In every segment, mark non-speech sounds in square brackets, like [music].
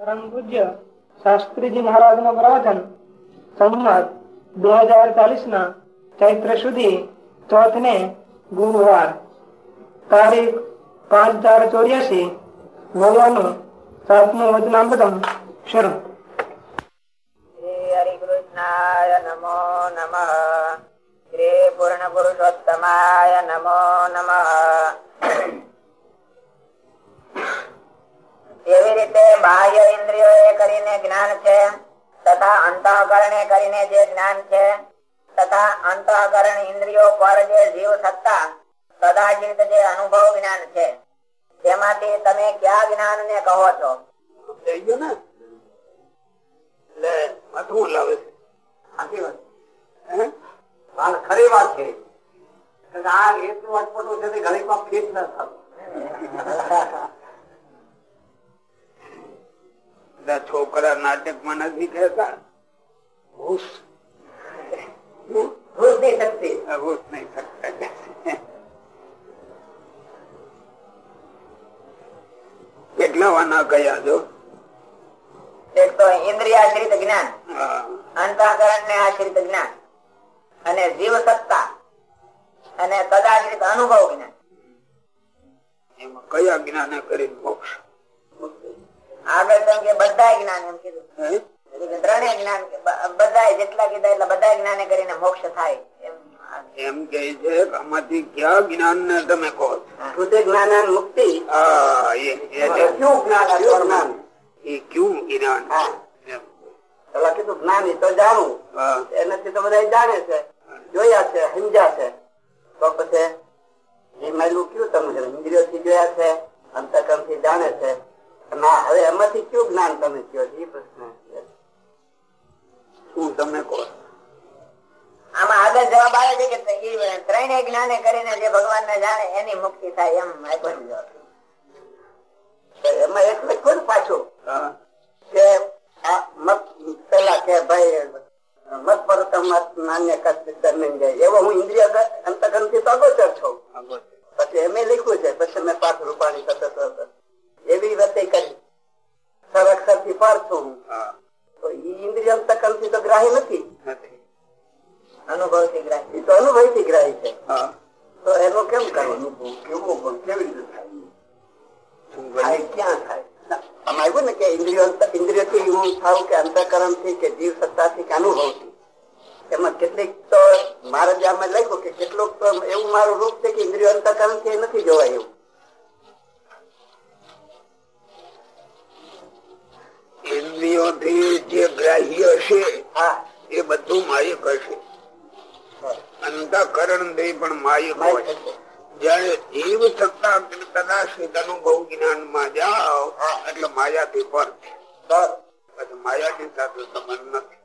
પરમ પૂજ્ય શાસ્ત્રીજી મહારાજ નો પ્રવચન સંમત બે હજાર ચાલીસ ના ચૈત્ર સુધી ચોથ ને ગુરુવાર તારીખ પાંચ ચાર ચોર્યાસી નવ્યાનું સાતમું વચનામૃતમ શ્રી હરિકૃષ્ણાય નમો નમ. શ્રી પૂર્ણ પુરુષોત્તમાય નમો નમઃ. એવી રીતે બાહ્ય ઇન્દ્રિયો કરીને જ્ઞાન છે, તથા અંતઃકરણે કરીને જે જ્ઞાન છે, તથા અંતઃકરણ ઇન્દ્રિયો પર જે જીવ સત્તા, કદાચિત જે અનુભવ જ્ઞાન છે. તેમાંથી તમે કયા જ્ઞાન ને? કહો છો. ખરી વાત છે. આ એટલું અટપટું છે ઘણી ઘડીમાં ફીટ ન થતું બધા છોકરા નાટકમાં નથી કહેતા હુશ. કેટલા વાના કયા જો? એક તો ઇન્દ્રિયાશ્રિત જ્ઞાન હા. અંતઃકરણ ને આશ્રિત જ્ઞાન અને જીવ સત્તા અને તદાશ્રિત અનુભવ જ્ઞાન. એમાં કયા જ્ઞાને કરી મોક્ષ? આગળ તેમ કે બધા જ્ઞાન એમ કીધું. ત્રણેય જ્ઞાન બધા જેટલા કીધા એટલા બધા જ્ઞાને કરીને મોક્ષ થાય. એમ. એમ કે છે આમાંથી કયા જ્ઞાન ને તમે કહો? શુદ્ધ જ્ઞાન મુક્તિ. ક્યું જ્ઞાન જ્ઞાન? એ ક્યું જ્ઞાન? હા. પેલા કીધું જ્ઞાની તો જાણવું હા. એનાથી તો બધા જાણે છે. જોયા છે સમજ્યા છે. તો પછી એ મારું કયું તમને ઇન્દ્રિયો થી જોયા છે અંતકરણથી જાણે છે. હવે એમાંથી કયું જ્ઞાન તમે કયો એ પ્રશ્ન શું તમે કહો? આમાં આગળ જવાબ આવે છે કે ત્રણેય જ્ઞાને કરીને જે ભગવાન ને જાણે એની મુક્તિ થાય એમ એક લખ્યું ને પાછું? કે પેલા કે ભાઈ મત પર નાન્ય કષ્ટ જાય. એવો હું ઇન્દ્રિય અંતકરણથી તો અગોચર છું. પછી એમ લખ્યું છે પછી મેં પાછ રૂપાણી સતત એવી રીતે કરી સંરક્ષણથી પર છું તો ઇન્દ્રિય અંતકરણથી તો ગ્રાહી નથી. અનુભવથી ગ્રાહી. તો અનુભવથી ગ્રાહી છે. તો એનું કેમ કરવાનું કેવું કેવી રીતે થાય? ક્યાં થાય? આમાં આવ્યું ને કે ઇન્દ્રિયો અંત- ઇન્દ્રિયથી હું થાવ કે અંતકરણથી કે જીવ સત્તા થી કે અનુભવથી એમાં કેટલીક તો મારે જે આમાં લખ્યું કે કેટલુંક એવું મારું રૂપ છે કે ઇન્દ્રિયો અંતકરણથી નથી જોવાય એવું. ઇન્દ્રિયોથી જે ગ્રાહ્ય છે એ બધું માયક હશે. અંતકરણથી પણ માયક માય હોય. જયારે જીવ સત્તા કદાચિત અનુભવ જ્ઞાનમાં જાઓ એટલે માયાથી પર માયા ની સાથે સંબંધ નથી.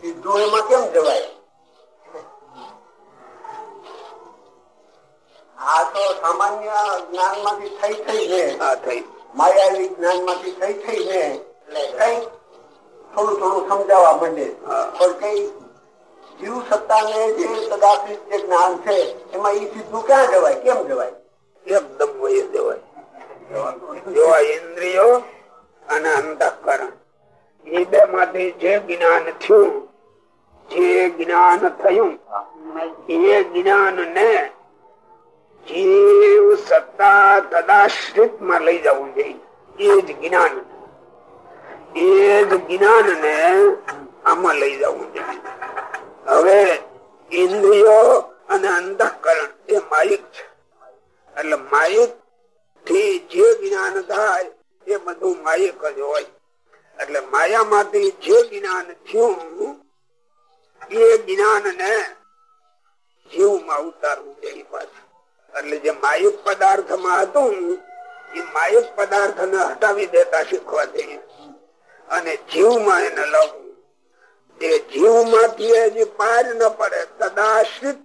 સીધું એમાં કેમ જવાય? આ તો સામાન્ય જ્ઞાનમાંથી થઈ થઈ છે આ થઈ માયાવી જ્ઞાનમાંથી થઈ થઈને એટલે કઈ થોડું થોડું સમજાવવા માંડે. પણ કઈ જીવ સત્તા ને જે કદાચિત જે જ્ઞાન છે એમાં એ સીધું ક્યાં જવાય? કેમ જવાય? એકદમ વહી જવાય? જોવા ઇન્દ્રિયો અને અંતઃકરણ એ બે માંથી જે જ્ઞાન થયું જે જ્ઞાન થયું એ જ્ઞાન ને જીવ સત્તા તદાશ્રિતમાં લઈ જવું જોઈએ એ જ જ્ઞાન. એ જ જ્ઞાન ને આમાં લઈ જવું જોઈએ હવે ઇન્દ્રિયો અને અંતઃકરણ એ માલિક છે. એટલે માયિકથી જે જ્ઞાન થાય એ બધું માયિક જ હોય. એટલે માયા માંથી જે જ્ઞાન થયું, એ જ્ઞાન ને જીવમાં ઉતારવું જોઈએ પાછું એટલે જે માયુક પદાર્થમાં હતું, એ માયુક પદાર્થ ને હટાવી દેતા શીખવાથી અને જીવમાં એને લાવવું. જે જીવમાંથી હજી પાર ન પડે તદાશ્રિત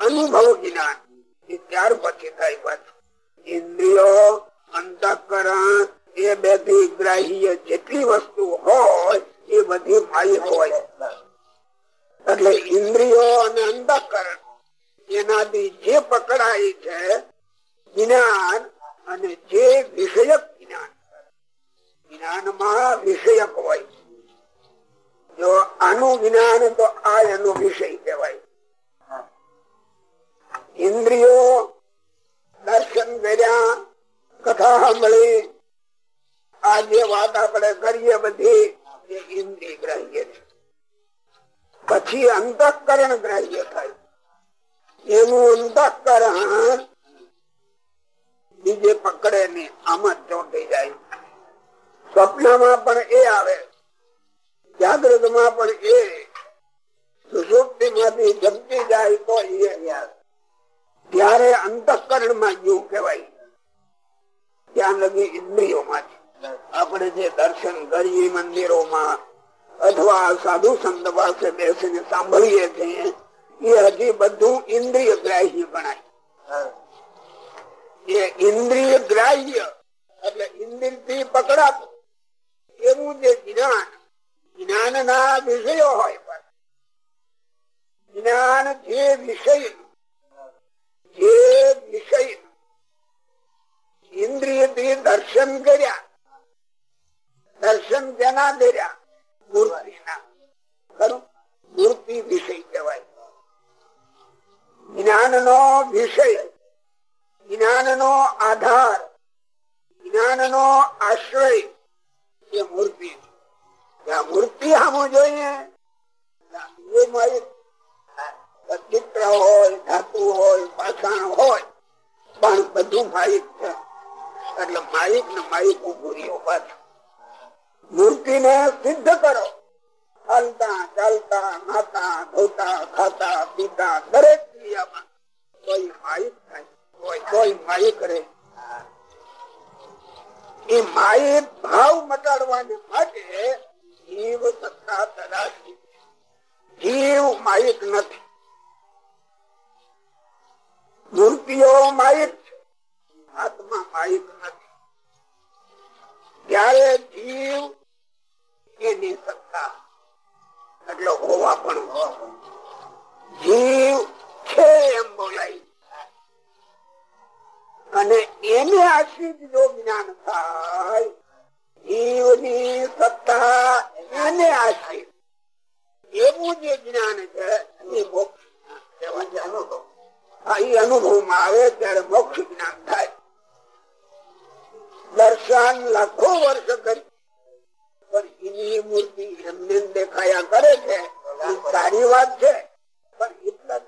અનુભવ જ્ઞાન. એ ત્યાર પછી થાય પાછું. ઇન્દ્રિયો, અંતકરણ, એ બેથી ગ્રાહ્ય જેટલી વસ્તુ હોય, એ બધી માય હોય. એટલે ઇન્દ્રિયો અને અંતકરણ એનાથી જે પકડાય છે, જ્ઞાન અને જે વિષયક જ્ઞાન. જ્ઞાનમાં વિષયક હોય. જો આનું જ્ઞાન તો આ એનો વિષય કહેવાય. ઇન્દ્રિયો દર્શન કર્યા, કથા સાંભળી આ જે વાત આપણે કરીએ બધી, એ ઇન્દ્રિય ગ્રાહ્ય છે. પછી અંતઃકરણ ગ્રાહ્ય થાય. એનું અંતઃકરણ બીજે પકડે ને આમાં ચોંટી જાય. સ્વપ્નમાં પણ એ આવે જાગૃતમાં પણ એ. સુસુપ્તિ માંથી જમતી જાય તો એ ત્યારે અંતઃકરણમાં ગયું કેવાય ત્યાં લગી ઇન્દ્રિયો માંથી આપણે જે દર્શન કરીએ મંદિરોમાં, અથવા સાધુ સંત પાસે બેસીને સાંભળીએ છીએ એ હજી બધું ઇન્દ્રિય ગ્રાહ્ય ગણાય. એ ઇન્દ્રિય ગ્રાહ્ય એટલે ઇન્દ્રિયથી પકડાતું. એવું જે જ્ઞાન જ્ઞાન ના વિષયો હોય જ્ઞાન જે વિષય જે વિષય ઇન્દ્રિયથી દર્શન કર્યા દર્શન તેના કર્યા મૂર્તિના. ખરું? મૂર્તિ વિષય કહેવાય. જ્ઞાન નો વિષય જ્ઞાન નો આધાર જ્ઞાન નો આશ્રય એ મૂર્તિ મૂર્તિ આમ જોઈએ ચિત્ર હોય ધાતુ હોય પાષાણ હોય પણ બધું માલિક છે એટલે માલિક ને માલિક ઉભું પાછું મૂર્તિ ને સિદ્ધ કરો હાલતા ચાલતા નાતા ધોતા ખાતા પીતા દરેક ક્રિયામાં કોઈ માયિક માયિક ભાવ મટાડવાને માટે જીવ સત્તા ધરાવી જીવ માયિક નથી મૂર્તિઓ માયિક આત્મા માયિક નથી ત્યારે જીવ એની સત્તા એટલે હોવા પણ જીવ છે એમ બોલાય? અને એને આશ્રિત જો જ્ઞાન થાય, જીવની સત્તા એને આશ્રિત એવું જે જ્ઞાન છે, એ મોક્ષ અનુભવ. એ અનુભવમાં આવે ત્યારે મોક્ષ જ્ઞાન થાય. દર્શન લાખો વર્ષ કરી. પણ એની મૂર્તિ એમને દેખાયા કરે છે સારી વાત છે, પણ એટલા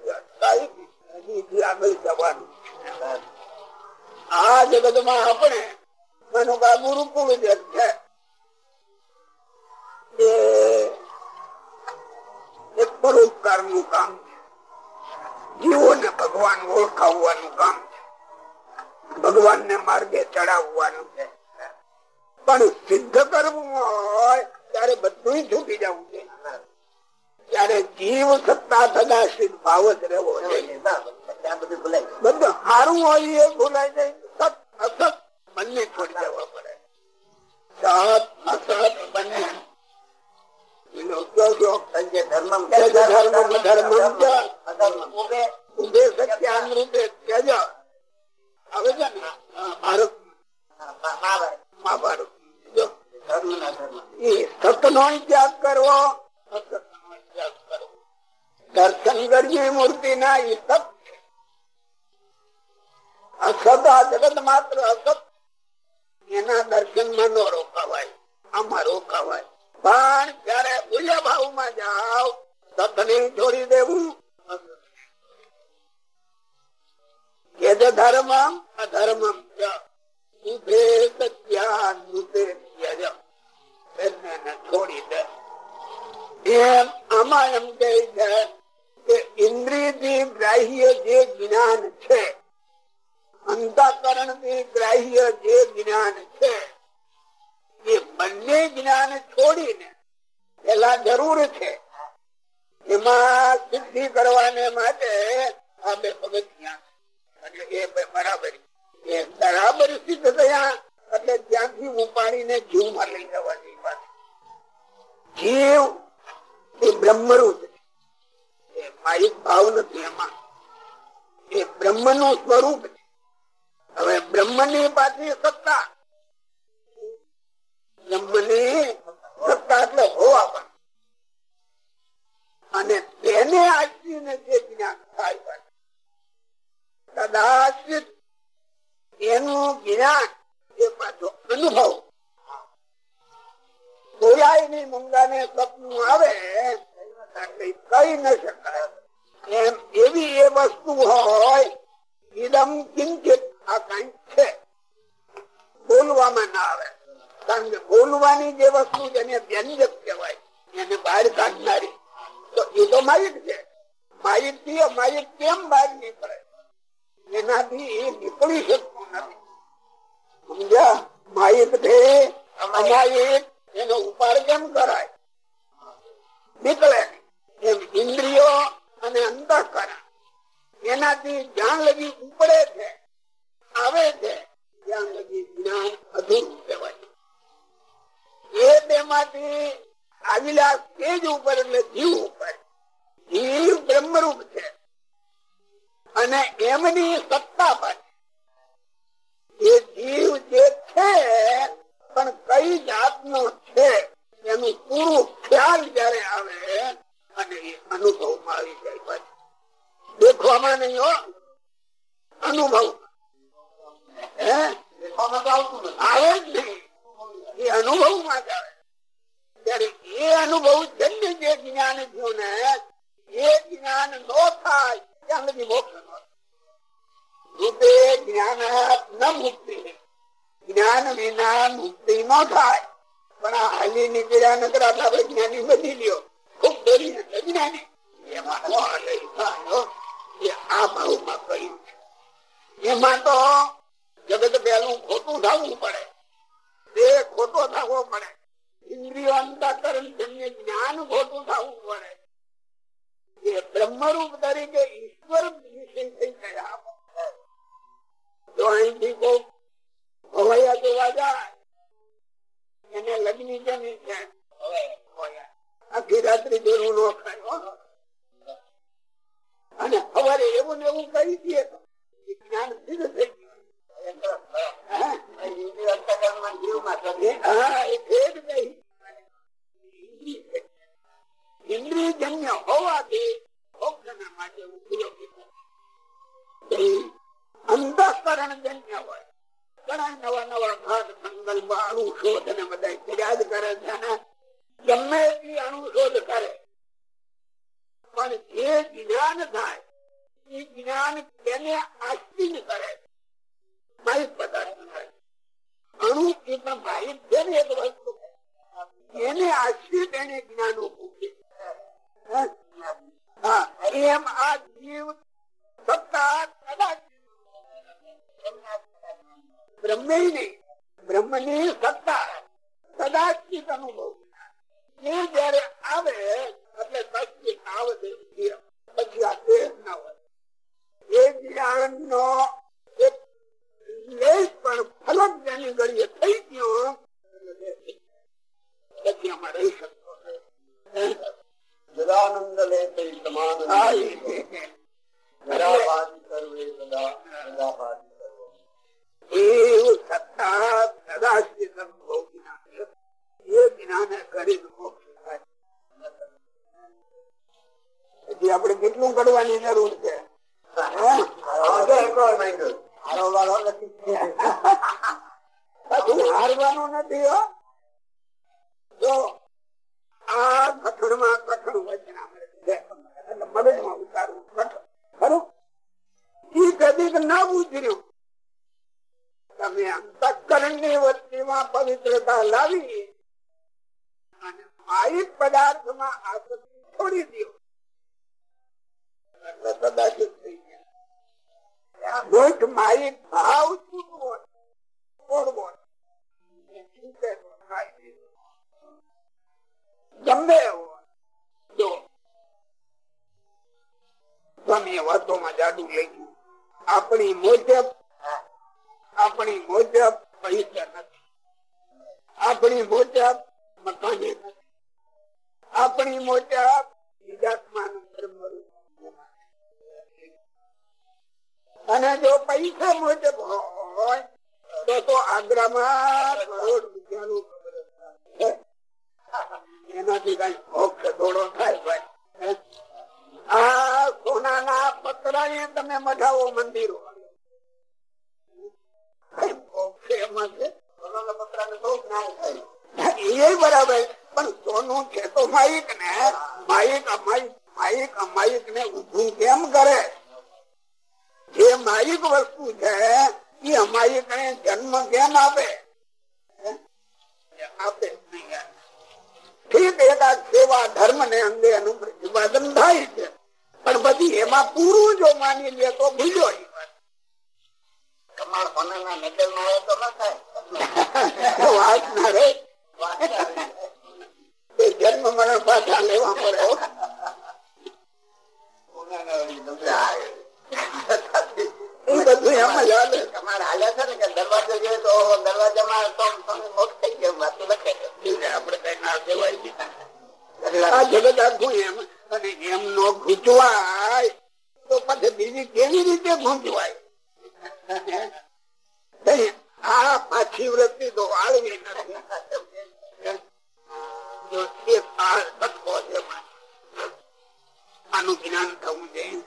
આ જગતમાં આપણે ગુરુકુળ જે છે એક પરોપકારનું કામ જીવોને ભગવાન ઓળખાવવાનું કામ ભગવાન ને માર્ગે ચડાવવાનું છે પણ સિદ્ધ કરવું હોય ત્યારે બધું છૂટી જવું છે ત્યારે જીવ સત્તા સદાશિત ભાવ જ રહેવો બધું સારું હોય એ ભૂલાય નહીં. સત અસત બંને છોડી દેવા પડે. સત અસત બંને. નો? ત્યાગ કરવો. દર્શન કરીએ મૂર્તિ ના એ સત અસત આ જગત માત્ર અસત. એના દર્શનમાં ન રોકાવાય, આમાં રોકાવાય. પણ ત્યારે ઉલ્યા ભાવમાં જાઓ, સતને છોડી દેવું. યદ ધર્મ અધર્મ છોડી દે. એમ, આમાં એમ કે કે ઇન્દ્રિયથી ગ્રાહ્ય જે જ્ઞાન છે અંતકરણથી ગ્રાહ્ય જે જ્ઞાન છે, એ બંને જ્ઞાન છોડીને પેલા જરૂર છે. એમાં સિદ્ધિ કરવાને માટે આ બે પગથિયા. એ બરાબર સિદ્ધ થયા, એટલે ત્યાંથી ઉપાડીને જીવમાં લઈ જવાની વાત. જીવ એ બ્રહ્મરૂપ છે. એ માયિક ભાવ નથી એમાં. એ બ્રહ્મનું સ્વરૂપ હવે બ્રહ્મની પાછી સત્તા. બ્રહ્મની સત્તા એટલે હોવા પણ. અને તેને આશ્રીને જે જ્ઞાન થાય કદાચ એનું જ્ઞાન એ પાછો અનુભવ. બોલાયની મૂંગા ને સપનું આવે કઈ ન શકાય. એમ એવી એ વસ્તુ હોય ઇદમ કિંચિત આ કઈ છે. બોલવામાં ના બહાર કાઢનારી. તો થી એ નીકળી શકતું નથી. સમજ્યા? માયિક છે એનો ઉપાડ કેમ કરાય? નીકળે ઇન્દ્રિયો અને અંતઃકરણ એનાથી જ્ઞાન લગી ઉપડે છે, આવે છે, જ્ઞાન લગી જ્ઞાન અધૂરું કહેવાય. એ તેમાંથી આવેલા તેજ ઉપર એટલે જીવ ઉપર. જીવ બ્રહ્મરૂપ છે. અને એમની સત્તા પર. એ જીવ જે છે, પણ કઈ જાતનો છે, એનું પૂરું ખ્યાલ જયારે આવે અને એ અનુભવમાં આવી જાય દેખવામાં નહીં હો. અનુભવ. આવે જ નહીં. એ અનુભવમાં જ આવે. એ અનુભવ જન્ય જે જ્ઞાન થયું ને એ જ્ઞાન નો થાય ત્યાં લગી મોક્ષ રૂપે જ્ઞાન ન મુક્તિ. જ્ઞાન વિના મુક્તિ ન થાય. પણ હાલી નીકળ્યા નકર આપડે જ્ઞાની બની લ્યો ખૂબ એમાં આ ભાવમાં કર્યું એમાં અંતકરણ જન્ય જ્ઞાન થવું પડે એ તરીકે ઈશ્વર વિષય થઈ ગયા જો અહીંથી કોઈ ભવાયા જોવા જાય એને લગ્ન જમી છે આખી રાત્રિ જેવું ન ખાય અને સવારે એવું ને એવું કરી દે. તો જ્ઞાન સિદ્ધ થઈ ઇન્દ્રિયજન્ય લાવી અને માહિત પદાર્થમાં આસક્તિ છોડી દો એટલે કદાચિત થઈ ગયા. વાતોમાં આપણી મોજબ આપણી મોજબ પૈસા નથી. આપણી મોટા મકાને. આપણી મોટા અને જો પૈસા મોટે હોય, તો તો આગ્રામાં કરોડ રૂપિયાનું એનાથી કઈ ભોગ થોડો થાય ભાઈ. આ સોનાના પતરા તમે મઢાવો મંદિરો. ધર્મ ને અંગે એનું પ્રતિપાદન થાય છે. પણ બધી એમાં પૂરું જો માની લે તો ભૂલ્યો કમાળ સોનાના નજર નો હોય તો ન થાય. [laughs] વાત ના રે. એ જન્મ મરણ પાછા લેવા પડે હો. એ બધું એમ જ હાલે. તમારે હાલે છે ને કે દરવાજો જોઈએ તો દરવાજામાં તો તમે મોટ થઈ ગયું વાતું લખે આપડે કઈ ના કહેવાય. આ જગત આખું એમ અને એમ નો ગૂંચવાય તો પછી બીજી કેવી રીતે ગૂંચવાય આ પાછી વૃત્તિ તો વાળવી નથી. છે આનું જ્ઞાન થવું જોઈએ.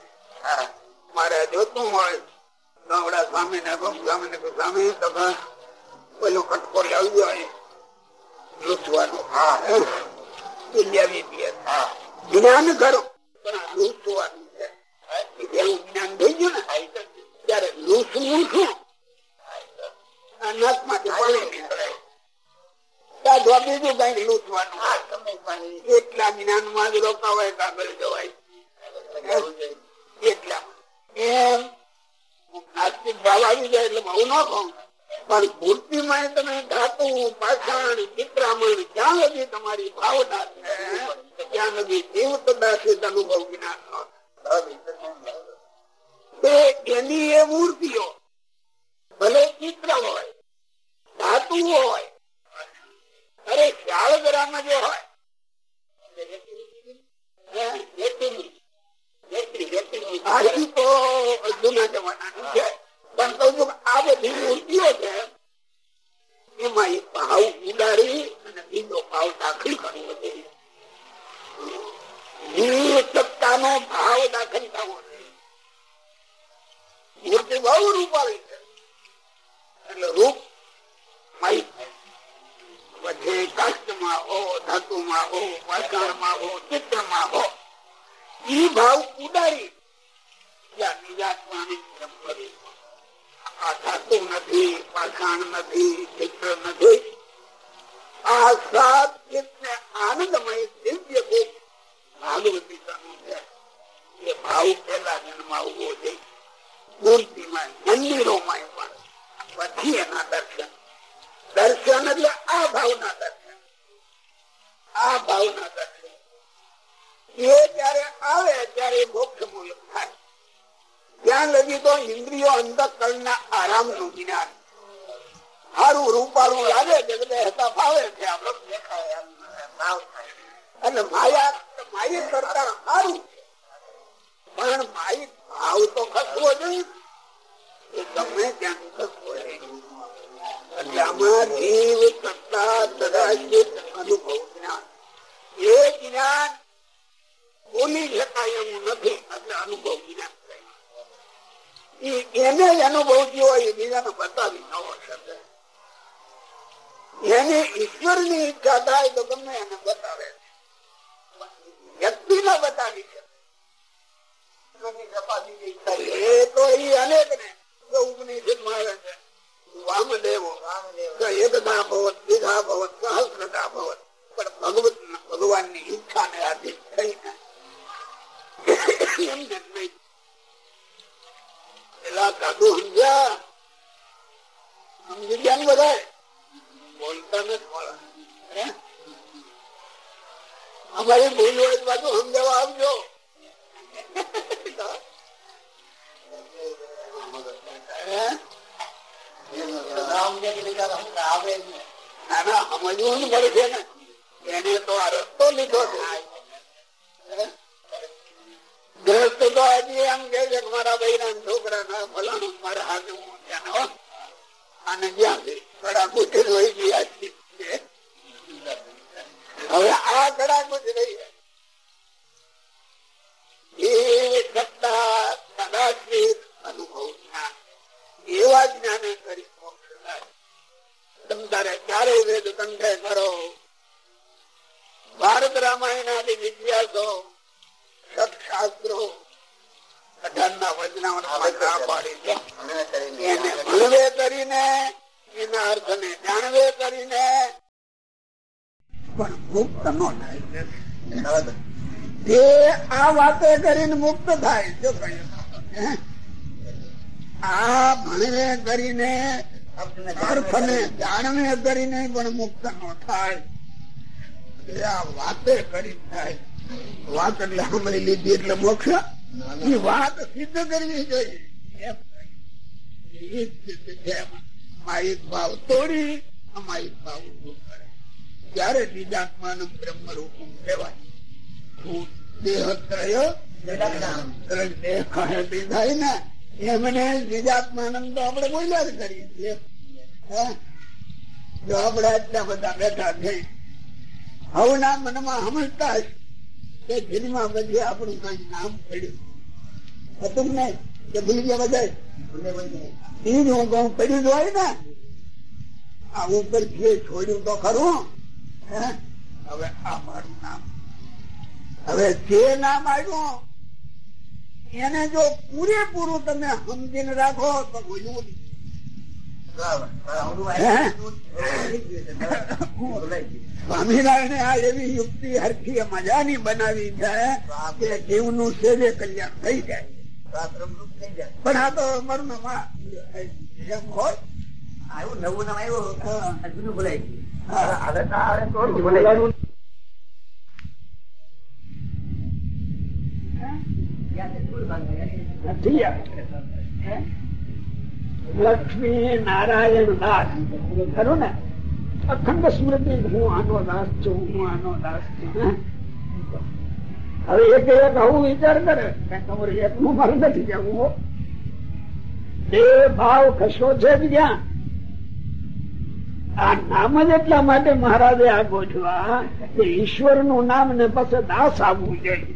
મારે જોતું હોય ગામડા સ્વામી ને સ્વામી ને સ્વામી તો પેલો કટકો લાવી જાય લૂંટવાનો જ્ઞાન કરો. પણ લૂંટવાનું છે. જ્ઞાન થઈ ગયું ને ત્યારે લૂંટવું શું? નાકમાંથી કાઢવા બીજું કઈ લૂંટવાનું. એટલા જ્ઞાનમાં જ રોકાવાય કાગળ જવાય. એટલા. એમ નાસ્તિક ભાવ આવી જાય એટલે બહુ ન કહું. પણ મૂર્તિમાં તમે ધાતુ પાષાણ ચિત્રામણ જ્યાં લગી તમારી ભાવના છે ત્યાં લગી જીવ કદાચિત અનુભવ જ્ઞાન નો એની એ મૂર્તિઓ ભલે ચિત્ર હોય, ધાતુ હોય, અરે શાળગરામાં જે હોય એમાં એક ભાવ ઉડાડી અને બીજો ભાવ દાખલ કરવો જોઈએ સત્તાનો ભાવ દાખલ થવો મૂર્તિ બહુ રૂપાળી છે. રૂપ આ સાત ચિત્તને આનંદમય દિવ્ય ભોગ ભાગવતીતાનું છે. એ ભાવ પેલા જન્મ ઊભો છે મૂર્તિમાં મંદિરોમાં પણ પછી એના દર્શન. દર્શન એટલે આ ભાવના દર્શન. આ ભાવના દર્શન. એ જયારે આવે ત્યારે મોક્ષ મૂલક થાય. ત્યાં લગી તો ઇન્દ્રિયો અંતકરણ ના આરામનું જ્ઞાન. સારું રૂપાળું લાગે છે એટલે હેતા ફાવે છે આપડે અને માયા માયિક કરતા સારું પણ માય ભાવ તો ખસવો જોઈએ. એ બતાવી શકે. ઈશ્વરની ઈચ્છા થાય તો ગમે એને બતાવે. વ્યક્તિ ને બતાવી શકે. એ તો એ અનેક ને ઉપનિષદમાં છે. સમજ્યા સમજી ગયા ને બધા બોલતા નથી. અમારી ભૂલ હોય તો સમજાવવા આવજો. સમજવું પડશે ને એને તો આ છે એમ કે છે મારા ભાઈ છોકરા ના ફલાણું મારા હાથે અને જ્યાંથી કડાકુટ રહી ગયા છે હવે આ કડાકુટ રહી. ન થાય. એ આ વાતે કરીને મુક્ત થાય. આ ભણવે કરીને અર્થ ને જાણવે કરીને પણ મુક્ત નો થાય. કરી વાત એટલે સાંભળી લીધી એટલે મોક્ષ. વાત સિદ્ધ કરવી જોઈએ. એમ એ જ સિદ્ધ છે એમાં. માયિક ભાવ તોડી અમાયિક ભાવ ત્યારે બીજાત્માનું બ્રહ્મ રૂપમ કહેવાય. દેહ થાય એમને બીજાત્માનંદ તો આપણે બોલ્યા જ કરીએ છીએ? જો બધા બેઠા થઈ, હવના મનમાં સમજતા કે ફિલ્મમાં બધી આપણું કઈ નામ પડ્યું. હતું ને કે ભૂલી ગયા બધા? એ જ હું કહું, પડ્યું જ હોય ને. આ ઉપર જે છોડ્યું તો ખરું? હવે આ મારું નામ. હવે જે નામ આવ્યું એને જો પૂરેપૂરું તમે સમજીને રાખો તો બોલવું સ્વામિનારાયણ આ એવી યુક્તિ હરખી મજાની બનાવી છે કે જીવનું સેવે કલ્યાણ થઈ જાય. પણ આ તો મરણ એમ હોય. નવું નામ આવ્યું હા. લક્ષ્મી નારાયણ દાસ. ખરું ને? અખંડ સ્મૃતિ હું આનો દાસ છું, હું આનો દાસ છું. હવે એક એક આવું વિચાર કરે. તમારે એક નું મારે નથી કેવું બે ભાવ કશો છે જ ક્યાં આ નામ જ એટલા માટે મહારાજે આ ગોઠવા કે ઈશ્વરનું નામ ને પછી દાસ આવવું જોઈએ.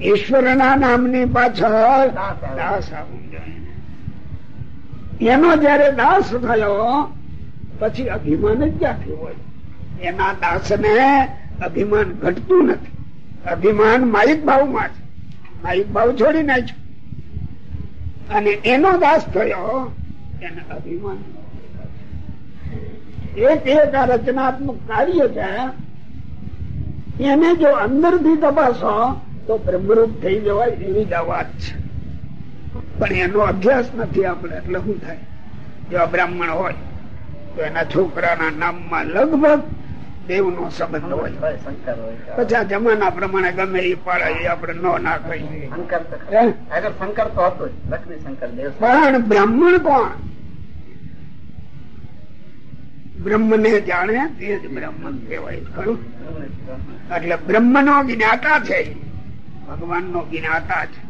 ઈશ્વરના નામની પાછળ દાસ આવવું જોઈએ. એનો જયારે દાસ થયો, પછી અભિમાન જ ક્યાંથી હોય? એના દાસ ને અભિમાન ઘટતું નથી. અભિમાન માયિક ભાવમાં છે. માલિક ભાવ છોડી નાખ્યો. અને એનો દાસ થયો, એને અભિમાન એક એક આ રચનાત્મક કાર્ય છે એને જો અંદરથી તપાસો તો બ્રહ્મરૂપ થઈ જવાય એવી જ આ વાત છે. પણ એનો અભ્યાસ નથી આપણે એટલે શું થાય? જો બ્રાહ્મણ હોય તો એના છોકરાના નામમાં લગભગ દેવ નો સંબંધ હોય. પછી આ જમાના પ્રમાણે ગમે એ પાડે એ આપણે નો ના કહીએ શંકર તો આગળ શંકર તો હતો લક્ષ્મી શંકર દેવ પણ બ્રાહ્મણ કોણ? બ્રહ્મ ને જાણે તે જ બ્રહ્મન કહેવાય. ખરું? એટલે બ્રહ્મ નો જ્ઞાતા છે. ભગવાન નો જ્ઞાતા છે.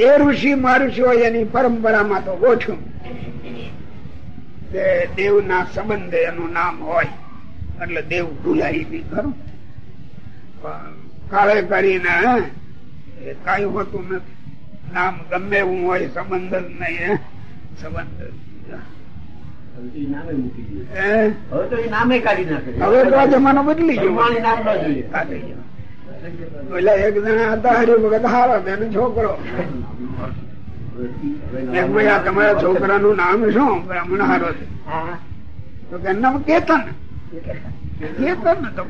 એ ઋષિ મહર્ષિઓ એની પરંપરામાં તો ઓછું. દેવ ના સંબંધે એનું નામ હોય. એટલે દેવ ભૂલાય નહીં, ખરું? કાળે કરીને એ કઈ હોતું નથી. નામ ગમે એવું હોય, સંબંધ જ નહીં? સંબંધ? હવે તો આ જમાનો બદલી ગયો. ન એક જણા હતા હારો તેનો છોકરો. એક ભાઈ આ તમારા છોકરાનું નામ શું? બ્રાહ્મણ હારો છે. તો કે નામ કેતન. કેતન તો.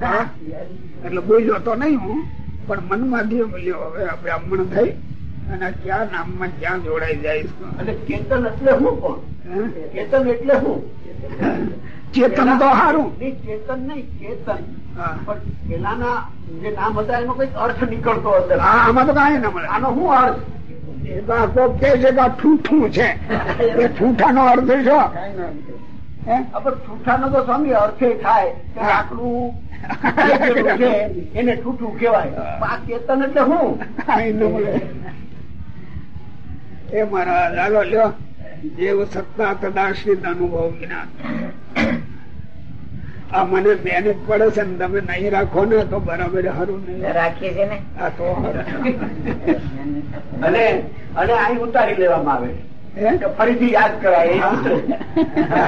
એટલે બોલ્યો તો નહીં હું પણ મનમાં થી બોલ્યો હવે બ્રાહ્મણ થઈ. અને ક્યાં નામમાં ક્યાં જોડાઈ જાય છે? અને કેતન એટલે હું કોણ? હે? કેતન એટલે હું? ચેતન તો સારું નહીં, ચેતન નહીં ચેતન પણ પેલાના જે નામ હતા એનો કંઈક અર્થ નીકળતો હતો. આમાં તો કાંઈ ના મળે. આનો શું અર્થ? એ તો આ કોક કહે છે કે ઠૂઠું છે. એ ઠૂઠાનો અર્થ શું હે? આ તો સ્વામી અર્થ થાય કે હા. છે, એને ઠૂઠું કેવાય આ કેતન એટલે શું કાંઈ ન મળે. એ મારા લાલો લ્યો. જેવ સત્તા તદાશ્રિત અનુભવ વિના. આ મને મહેનત પડે છે ને તમે નહીં રાખો ને તો બરાબર હરું નહીં. રાખીએ છે ને? આ તો [laughs] અને અને અહીં ઉતારી લેવામાં આવે. ફરીથી યાદ કરાય.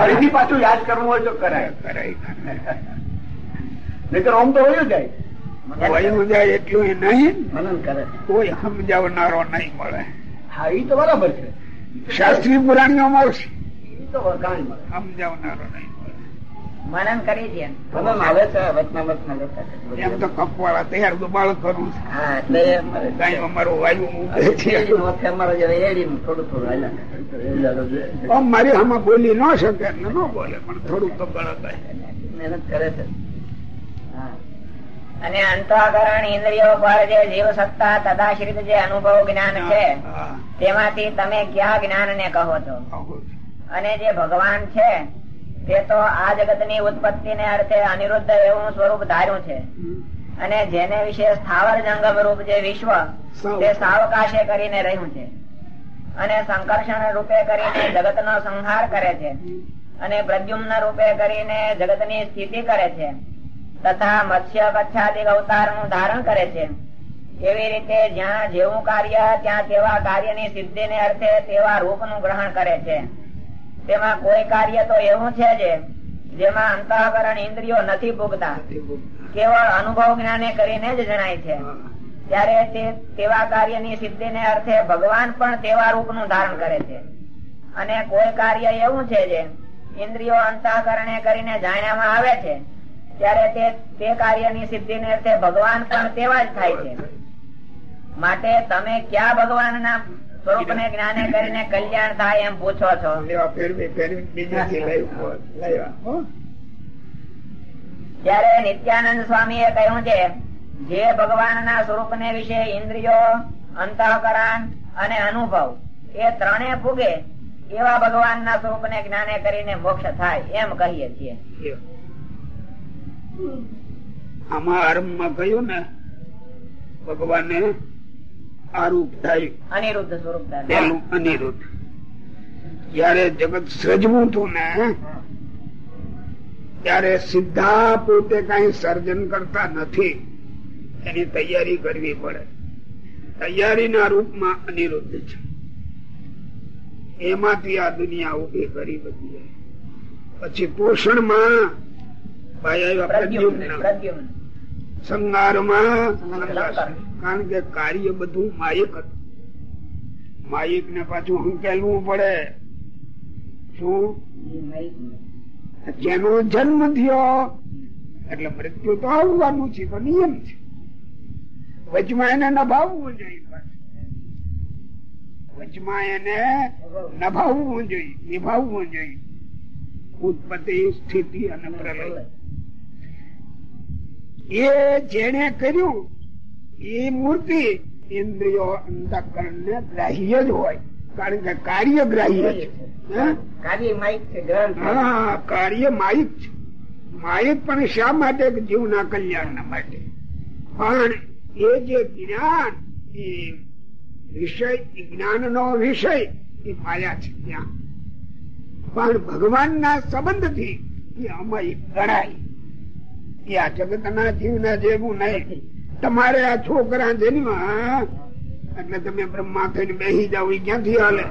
ફરીથી પાછું યાદ કરવું હોય તો કરાય. કરાય નહીતર આમ તો હોયું જાય. વયું જાય એટલું એ નહીં. મનન કરે. કોઈ સમજાવનારો નહીં મળે. હા એ તો બરાબર છે. શાસ્ત્રી પુરાણીઓ આવશે એ તો વખાણ. સમજાવનારો નહીં. મનન કરી છે. મનન આવે છે વચના વચના લેતા એમ તો કપવાળા તૈયાર દુબાળ કરું છું. હા એટલે કઈ અમારું વાયુ છે. અમારે જયારે એડીનું થોડું થોડું કરે. મારી આમાં બોલી ન શકે ન બોલે પણ થોડુંક તો ગળત મહેનત કરે છે. અને અંતઃકરણ ઇન્દ્રિયો પર જે જીવ સત્તા તદાશ્રિત જે અનુભવ જ્ઞાન છે તેમાંથી તમે ક્યાં જ્ઞાન ને કહો છો. અને જે ભગવાન છે તે તો આ જગતની ઉત્પત્તિ ને અર્થે અનિરુદ્ધ એવું સ્વરૂપ ધાર્યું છે. અને જેને વિશે સ્થાવર જંગમ રૂપ જે વિશ્વ તે સાવકાશે કરીને રહ્યું છે. અને સંકર્ષણ રૂપે કરીને જગત નો સંહાર કરે છે. અને પ્રદ્યુમ્ન રૂપે કરીને જગતની સ્થિતિ કરે છે. તથા મત્સ્ય કચ્છાદિક અવતારનું ધારણ કરે છે. એવી રીતે જ્યાં જેવું કાર્ય ત્યાં તેવા કાર્યની સિદ્ધિ ને અર્થે તેવા રૂપનું ગ્રહણ કરે છે. તેમાં કોઈ કાર્ય તો એવું છે જે જેમાં અંતઃકરણ ઇન્દ્રિયો નથી ભૂગતા. કેવળ અનુભવ જ્ઞાને કરીને જ જણાય છે. ત્યારે તે તેવા કાર્યની સિદ્ધિ ને અર્થે ભગવાન પણ તેવા રૂપનું ધારણ કરે છે. અને કોઈ કાર્ય એવું છે જે ઇન્દ્રિયો અંતઃકરણે કરીને જાણ્યામાં આવે છે. ત્યારે તે તે કાર્યની સિદ્ધિ ને અર્થે ભગવાન પણ તેવા જ થાય છે. માટે તમે ક્યાં ભગવાન ના સ્વરૂપ ને જ્ઞાને કરીને કલ્યાણ થાય એમ પૂછો છો? ત્યારે નિત્યાનંદ સ્વામી એ કહ્યું છે જે ભગવાન ના સ્વરૂપ ને વિશે ઇન્દ્રિયો અંતઃકરણ અને અનુભવ એ ત્રણે ફૂગે એવા ભગવાન ના સ્વરૂપ ને જ્ઞાને કરીને મોક્ષ થાય એમ કહીએ છીએ. લ્યો. આરંભમાં કહ્યું ને ભગવાને આરૂપ થાય અનિરુદ્ધ સ્વરૂપ પેલું અનિરુદ્ધ. જયારે જગત સર્જવું હતું ને ત્યારે સીધા પોતે કઈ સર્જન કરતા નથી. એની તૈયારી કરવી પડે. તૈયારીના રૂપમાં અનિરુદ્ધ છે. એમાંથી આ દુનિયા ઊભી કરી બધી. પછી પોષણમાં ભાઈ આવ્યા પ્રદ્યુમ્ન પ્રદ્યુમ્ન. પ્રદ્યુમ્ન. સંગારમાં કારણ કે કાર્ય બધું માયક માયક ને પાછું હંકેલવું પડે? શું? જેનો જન્મ થયો. એટલે મૃત્યુ તો આવવાનું છે તો નિયમ છે. વચમાં એને નભાવવું જોઈએ. વચમાં એને નભાવવું જોઈએ નિભાવવું જોઈએ. ઉત્પત્તિ સ્થિતિ અને પ્રલય. એ જેને કર્યું એ મૂર્તિ ઇન્દ્રિયો અંતકરણ ને ગ્રાહ્ય જ હોય કારણ કે કાર્ય ગ્રાહ્ય છે. કાર્ય માઇક છે હા કાર્ય છે. પણ શા માટે? જીવના કલ્યાણ માટે. પણ એ જે જ્ઞાન એ વિષય જ્ઞાન નો વિષય એ માયા છે ત્યાં. પણ ભગવાન ના સંબંધથી એ અમાયિક ગણાય. એ આ જગત ના જીવ ના જેવું નહીં. તમારે આ છોકરા જન્મ્યા એટલે તમે બ્રહ્મા થઈને બેસી જાવ એ ક્યાંથી હાલે?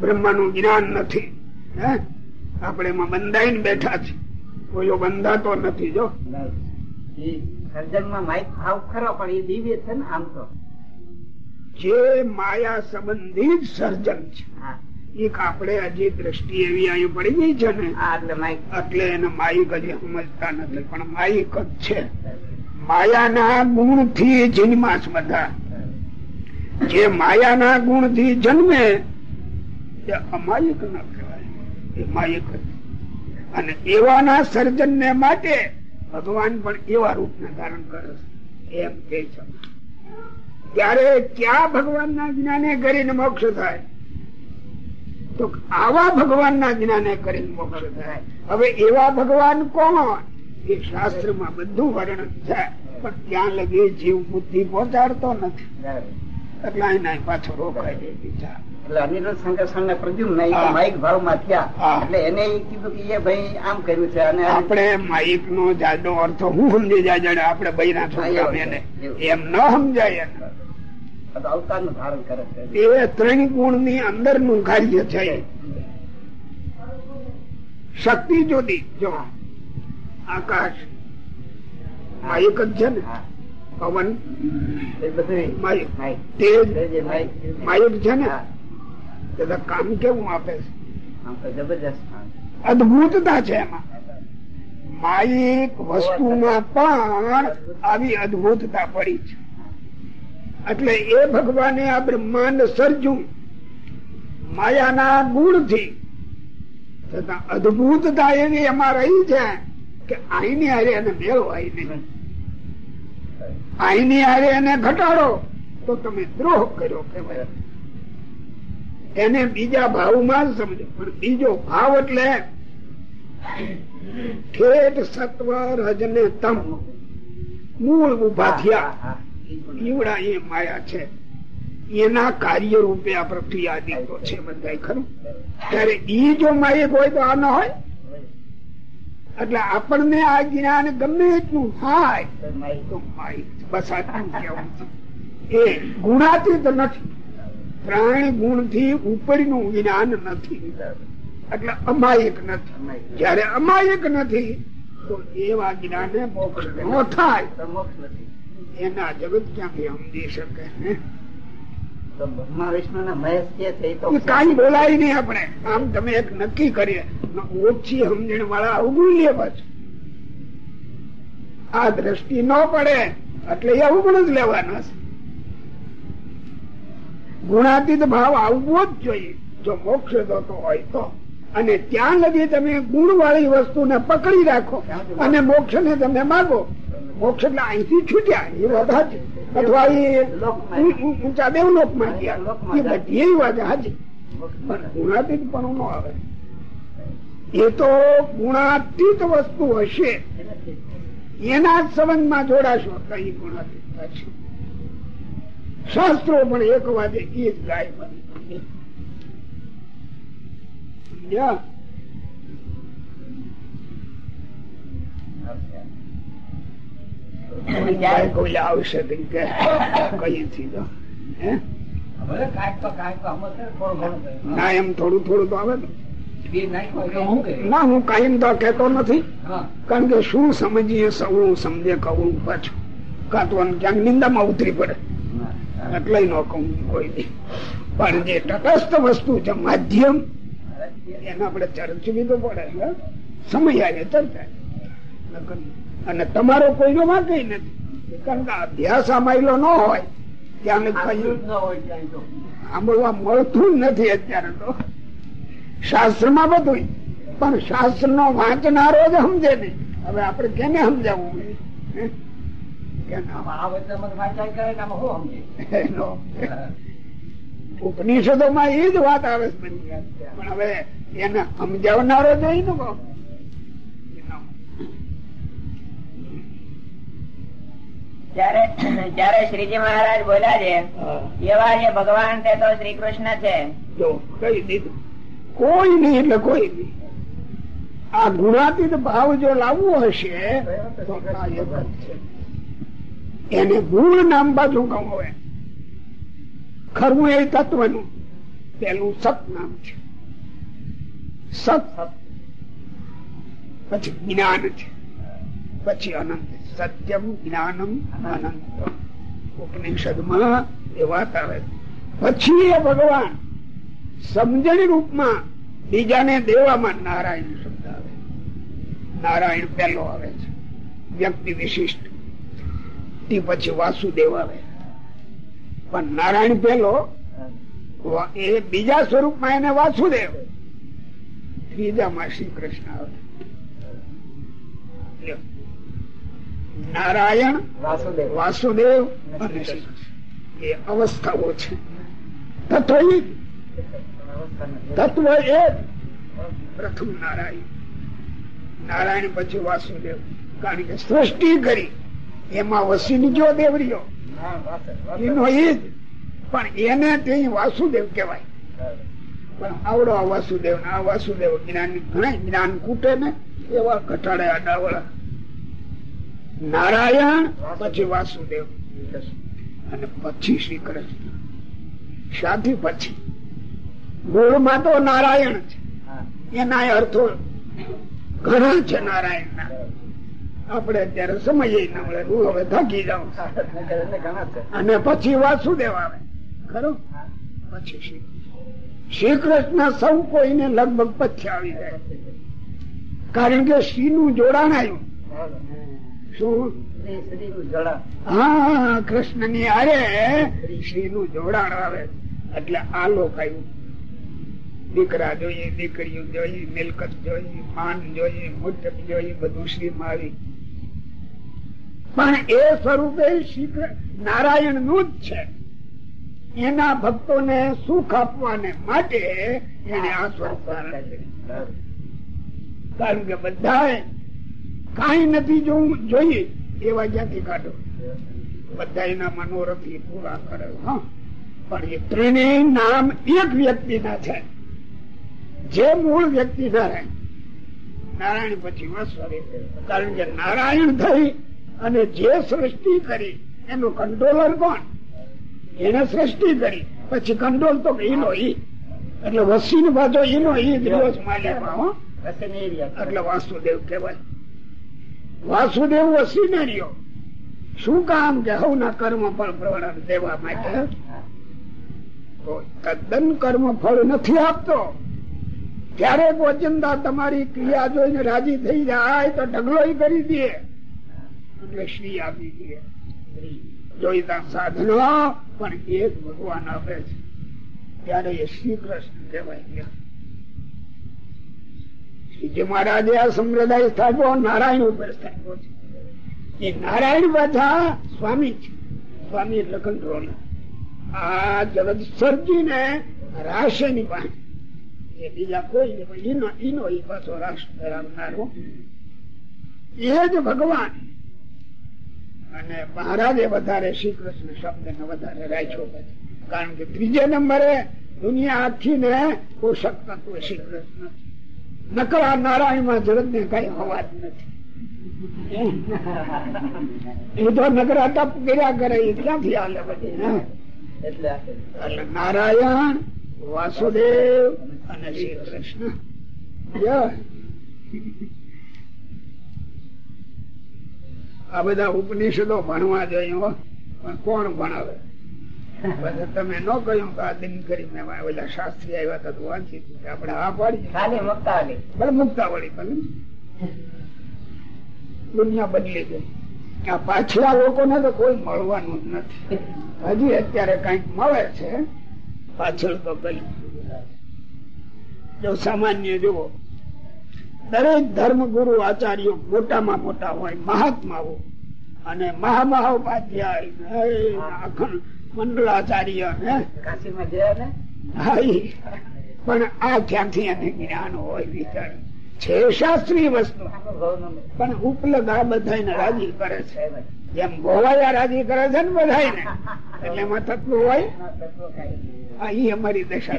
બ્રહ્મા નું જ્ઞાન નથી. હે? આપણે એમાં બંધાઈને બેઠા છે કોઈ બંધાતો નથી જો. સર્જનમાં માઇક ભાવ ખરો પણ એ દિવ્ય છે ને આમ તો. જે માયા સંબંધિત સર્જન છે. હા. એક આપણે હજી દ્રષ્ટિ એવી આવી પડી ગઈ છે ને આ એટલે એને માયિક હજી સમજતા નથી પણ માયિક જ છે. માયાના ગુણથી જન્માસ બધા. જે માયાના ગુણથી જન્મે એ અમાયક ન કહેવાય. એ માયક. અને એવાના સર્જન ને માટે ભગવાન પણ એવા રૂપ ને ધારણ કરે છે. એમ કે છે. ત્યારે ક્યાં ભગવાન ના જ્ઞાને કરીને મોક્ષ થાય? તો આવા ભગવાન ના જ્ઞાને કરીને થાય. હવે એવા ભગવાન કોણ? એ શાસ્ત્રમાં બધું વર્ણન છે પણ ત્યાં લગી જીવ બુદ્ધિ પહોંચાડતો નથી. એટલે પાછો બીજા. અનિરુદ્ધ ને. માઇક ભાવમાં થયા એટલે એને કીધું કે એ ભાઈ આમ કર્યું છે અને આપણે માઇક નો જાડો અર્થ હું સમજી જાય આપડે આપણે બૈરા છોકરા એમ ન સમજાય અવતારનું ધારણ કરે છે એ ત્રણ ગુણની અંદરનું કાર્ય છે શક્તિ જુદી જો આકાશમાં એક જ છે ને પવન એ બધું. તેજ છે ને. કામ કેવું આપે છે જબરજસ્ત અદભુતતા છે એમાં માયિક વસ્તુમાં પણ આવી અદભુતતા પડી છે એટલે એ ભગવાને આ બ્રહ્માંડ સર્જ્યું. માયાના ગુણથી. છતાં અદભુતતા એવી એમાં રહી છે કે આઈની હારે એને મેળો નહીં. આઈની હારે એને ઘટાડો તો તમે દ્રોહ કર્યો કેવાય એને બીજા ભાવમાં સમજો. પણ બીજો ભાવ એટલે ઠેઠ સત્વ રજ ને તમ મૂળ ઊભા થયા હા. એ માયા છે એના કાર્ય રૂપે આ પ્રક્રિયા દીધો છે બધા ખરું ત્યારે ઈ જો માયક હોય તો આ ન હોય એટલે આપણને આ જ્ઞાન ગમે એટલું હાય તો. તો બસ આટલું કેવું એ ગુણાતીત નથી પ્રાણ ગુણથી ઉપરનું જ્ઞાન નથી એટલે અમાયક નથી. જયારે અમાયક નથી, તો એવા જ્ઞાન મોક્ષ ન થાય મોક્ષ નથી. એના જગત ક્યાંથી સમજી શકે કાંઈ બોલાય નહીં આપણે. આમ તમે એક નક્કી કરીએ. ઓછી સમજણ વાળા અવગુણ લે પાછું આ દ્રષ્ટિ ન પડે એટલે એ અવગુણ જ લેવાના છે. ગુણાતીત ભાવ આવવો જ જોઈએ. જો મોક્ષ થતો હોય તો. અને ત્યાં લગી તમે ગુણ વાળી વસ્તુને પકડી રાખો અને મોક્ષ ને તમે માગો. મોક્ષ એટલે અહીંથી છૂટ્યા, એ વાત હાચી. અથવા એ ઊંચા દેવલોકમાં એ બધી એવી વાત હાજી પણ ગુણાતીત પણ ન આવે. એ તો ગુણાતીત વસ્તુ હશે. એના જ સંબંધમાં જોડાશો. કઈ ગુણાતીત શાસ્ત્રો પણ એક વાતે એ જ ગાય બની. [coughs] આવશે કઈથી તો. ના એમ થોડું થોડું તો આવે ને? ના હું કાયમ તો કેતો નથી. કારણ કે શું સમજીએ સૌ સમજે કહું પાછું. કાં તો ક્યાંક નિંદામાં ઉતરી પડે. એટલે ન કહું કોઈ પણ જે તટસ્થ વસ્તુ છે માધ્યમ એને આપણે ચર્ચવી તો પડે સમય આવે ચર્ચા અને તમારો કોઈનો વાંક નથી. કારણ કે અભ્યાસ આમાયેલો ન હોય ત્યાં કઈ આટલું જ ન હોય ક્યાંય તો. સાંભળવા મળતું નથી અત્યારે તો. શાસ્ત્રમાં બધું પણ શાસ્ત્ર નો વાંચનારો જ સમજે નહીં હવે આપણે કેને સમજાવવું? આમાં આ વચનમાં વાંચાય કરે આમાં શું સમજે? [laughs] એનો ઉપનિષદો માં એ જ વાત આવે છે પણ હવે એને સમજાવનારો જોઈ ને કહો એનો. જ્યારે જ્યારે શ્રીજી મહારાજ બોલ્યા છે એવા જે ભગવાન તે તો શ્રી કૃષ્ણ છે. જો કઈ દીધું કોઈ નહીં એટલે કોઈ નહીં. આ ગુણાતીત ભાવ જો લાવવો હશે તો એને ગુણ નામ બાજુ કહું ખરવું એ તત્વનું. પેલું સતનામ છે. સત પછી જ્ઞાન છે. પછી અનંત. સત્યમ જ્ઞાનમ અનંત. ઉપનિષદમાં એ વાત આવે પછી એ ભગવાન સમજણ રૂપમાં બીજાને દેવામાં નારાયણ શબ્દ આવે નારાયણ પહેલો આવે છે. વ્યક્તિ વિશિષ્ટ. તે પછી વાસુદેવ આવે પણ નારાયણ પેલો એ બીજા સ્વરૂપમાં એને વાસુદેવ. ત્રીજામાં શ્રી કૃષ્ણ આવે. નારાયણ વાસુદેવ. અને શ્રી કૃષ્ણ. એ અવસ્થાઓ છે. તત્વ એ તત્વ એ પ્રથમ નારાયણ. નારાયણ પછી વાસુદેવ. કારણ કે સૃષ્ટિ કરી. એમાં વસી ગયો દેવરીયો. એનો એ જ. પણ એને તે વાસુદેવ કહેવાય. પણ આવડો આ વાસુદેવ આ વાસુદેવ જ્ઞાન ઘણા જ્ઞાન કૂટે ને એવા ઘટાડે આડાવાળા નારાયણ પછી વાસુદેવ. અને પછી શ્રી કૃષ્ણ. શાથી પછી. મૂળમાં તો નારાયણ છે. એના અર્થો ઘણા છે નારાયણ ના આપણે અત્યારે સમય ના મળે. હું હવે થાકી જાઉં. અને પછી વાસુદેવ આવે? ખરું? પછી શ્રી કૃષ્ણ સૌ કોઈને લગભગ પછી આવી જાય કારણ કે શ્રી નું જોડાણ આવ્યું. કૃષ્ણની આરે શ્રી નું જોડાણ આવે. એટલે આ લોક આવ્યું. દીકરા જોઈએ, દીકરીઓ જોઈએ, મિલકત જોઈએ, માન જોઈએ મુઠ્ઠ જોઈએ, બધું શ્રીમાં આવી. પણ એ સ્વરૂપે શ્રી નારાયણનું જ છે. એના ભક્તોને સુખ આપવાને માટે એને આ સ્વરૂપ કારણ કે બધા કઈ નથી જોવું જોઈએ, એવા જ્યાંથી કાઢો? બધા એના મનોરથ પૂરા કરે, હા. પણ એ ત્રણેય નામ એક વ્યક્તિના છે. જે મૂળ વ્યક્તિ નારાયણ નારાયણ પછી વસવારી કારણ કે નારાયણ થઈ અને જે સૃષ્ટિ કરી, એનું કંટ્રોલર કોણ? એને સૃષ્ટિ કરી. પછી કંટ્રોલ તો એનો ઈ. એટલે વસી ને પાછો એનો ઈ દિવસ એરિયા એટલે વાસુદેવ કહેવાય. વાસુદેવ વસી ને રહ્યો. શું કામ કે હવના કર્મ ફળ પ્રવણ દેવા માટે? તો તદ્દન કર્મ ફળ નથી આપતો. ક્યારેક વચનદા તમારી ક્રિયા જોઈને રાજી થઈ જાય તો ઢગલો કરી દે. એટલે શ્રી આપી દે જોઈતા સાધનો પણ એક ભગવાન આપે છે. ત્યારે એ શ્રી કૃષ્ણ કહેવાય ગયા મહારાજે આ સંપ્રદાય સ્થાપ્યો, નારાયણ ઉપર સ્થાપ્યો છે. એ નારાયણ પાછા સ્વામી છે. સ્વામી લખન આ જગત સર્જી ને રાશે ની પાસે. એ બીજા કોઈ એનો ઈનો પાછો રાશ ધરાવનારો. એ જ ભગવાન. અને મહારાજે વધારે શ્રી કૃષ્ણ શબ્દ ને વધારે રાખ્યો પછી. કારણ કે ત્રીજે નંબરે દુનિયા આખી ને પોષક તત્વ શ્રી કૃષ્ણ નકરા નારાયણમાં જગત ને કઈ અવાજ નથી. એ તો નકરા તપ કર્યા કરે એ ક્યાંથી હાલે? એટલે એટલે નારાયણ વાસુદેવ અને શ્રી કૃષ્ણ આ બધા ઉપનિષદો ભણવા જોઈએ પણ કોણ ભણાવે? તમે ન કહ્યું કે આ દિન કરી મેં ઓલા શાસ્ત્રી આવ્યા હતા તો વાંચી. આપણે આ પાડી ખાલી મુક્તાવલી ભલે મુક્તા વળી ભલે દુનિયા બદલી ગઈ. આ પાછલા લોકોને તો કોઈ મળવાનું જ નથી. હજી અત્યારે કંઈક મળે છે. પાછળ તો કઈ જો સામાન્ય જુઓ દરેક ધર્મ ગુરુ આચાર્યો મોટામાં મોટા હોય મહાત્માઓ અને અખંડ મંડળાચાર્ય ને કાશીમાં ગયા ને? પણ આ ક્યાંથી એને જ્ઞાન હોય વિચાર છે શાસ્ત્રીય વસ્તુ. પણ ઉપલબ્ધ આ બધા રાજી કરે છે. જેમ ગોવાયા રાજી કરે છે ને બધાને એટલે એમાં તત્વ હોય? તત્વ ખાઈ અમારી દશા.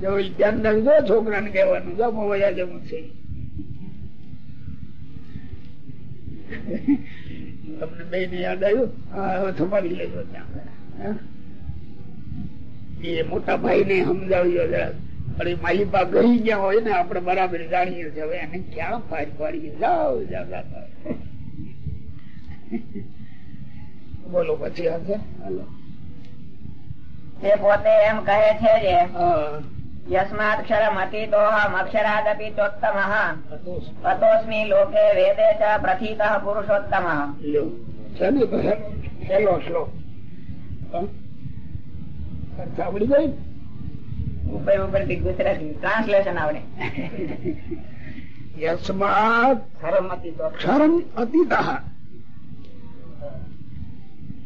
જો ધ્યાન છોકરાને કહેવાનું, જો ગોવાયા જેવું છે. તમને બે ને યાદ આવ્યું? થપાવી લેજો ત્યાં. એ મોટા ભાઈ ને સમજાવ્યો જરા અરે માલિપા ગઈ ગયા હોય ને આપણે બરાબર જાણીએ છીએ. હવે એને ક્યાં ફાર પાડીએ? જાઓ જાતા બોલો પછી હશે હાલો. એ પોતે એમ કહે છે જે હા યસ્માત ક્ષરમ અતીતોહમ અક્ષરાદપી ચોત્તમ હતો તતોસ્મી લોકે વેદે ચ પ્રથિત પુરુષોત્તમ લ્યો. છે ને પહેલો પહેલો શ્લોક આવડી ગઈ? ઉપર ઉપરથી ગુજરાતી ટ્રાન્સલેશન આવડે યસ્માત ક્ષરમ અતીત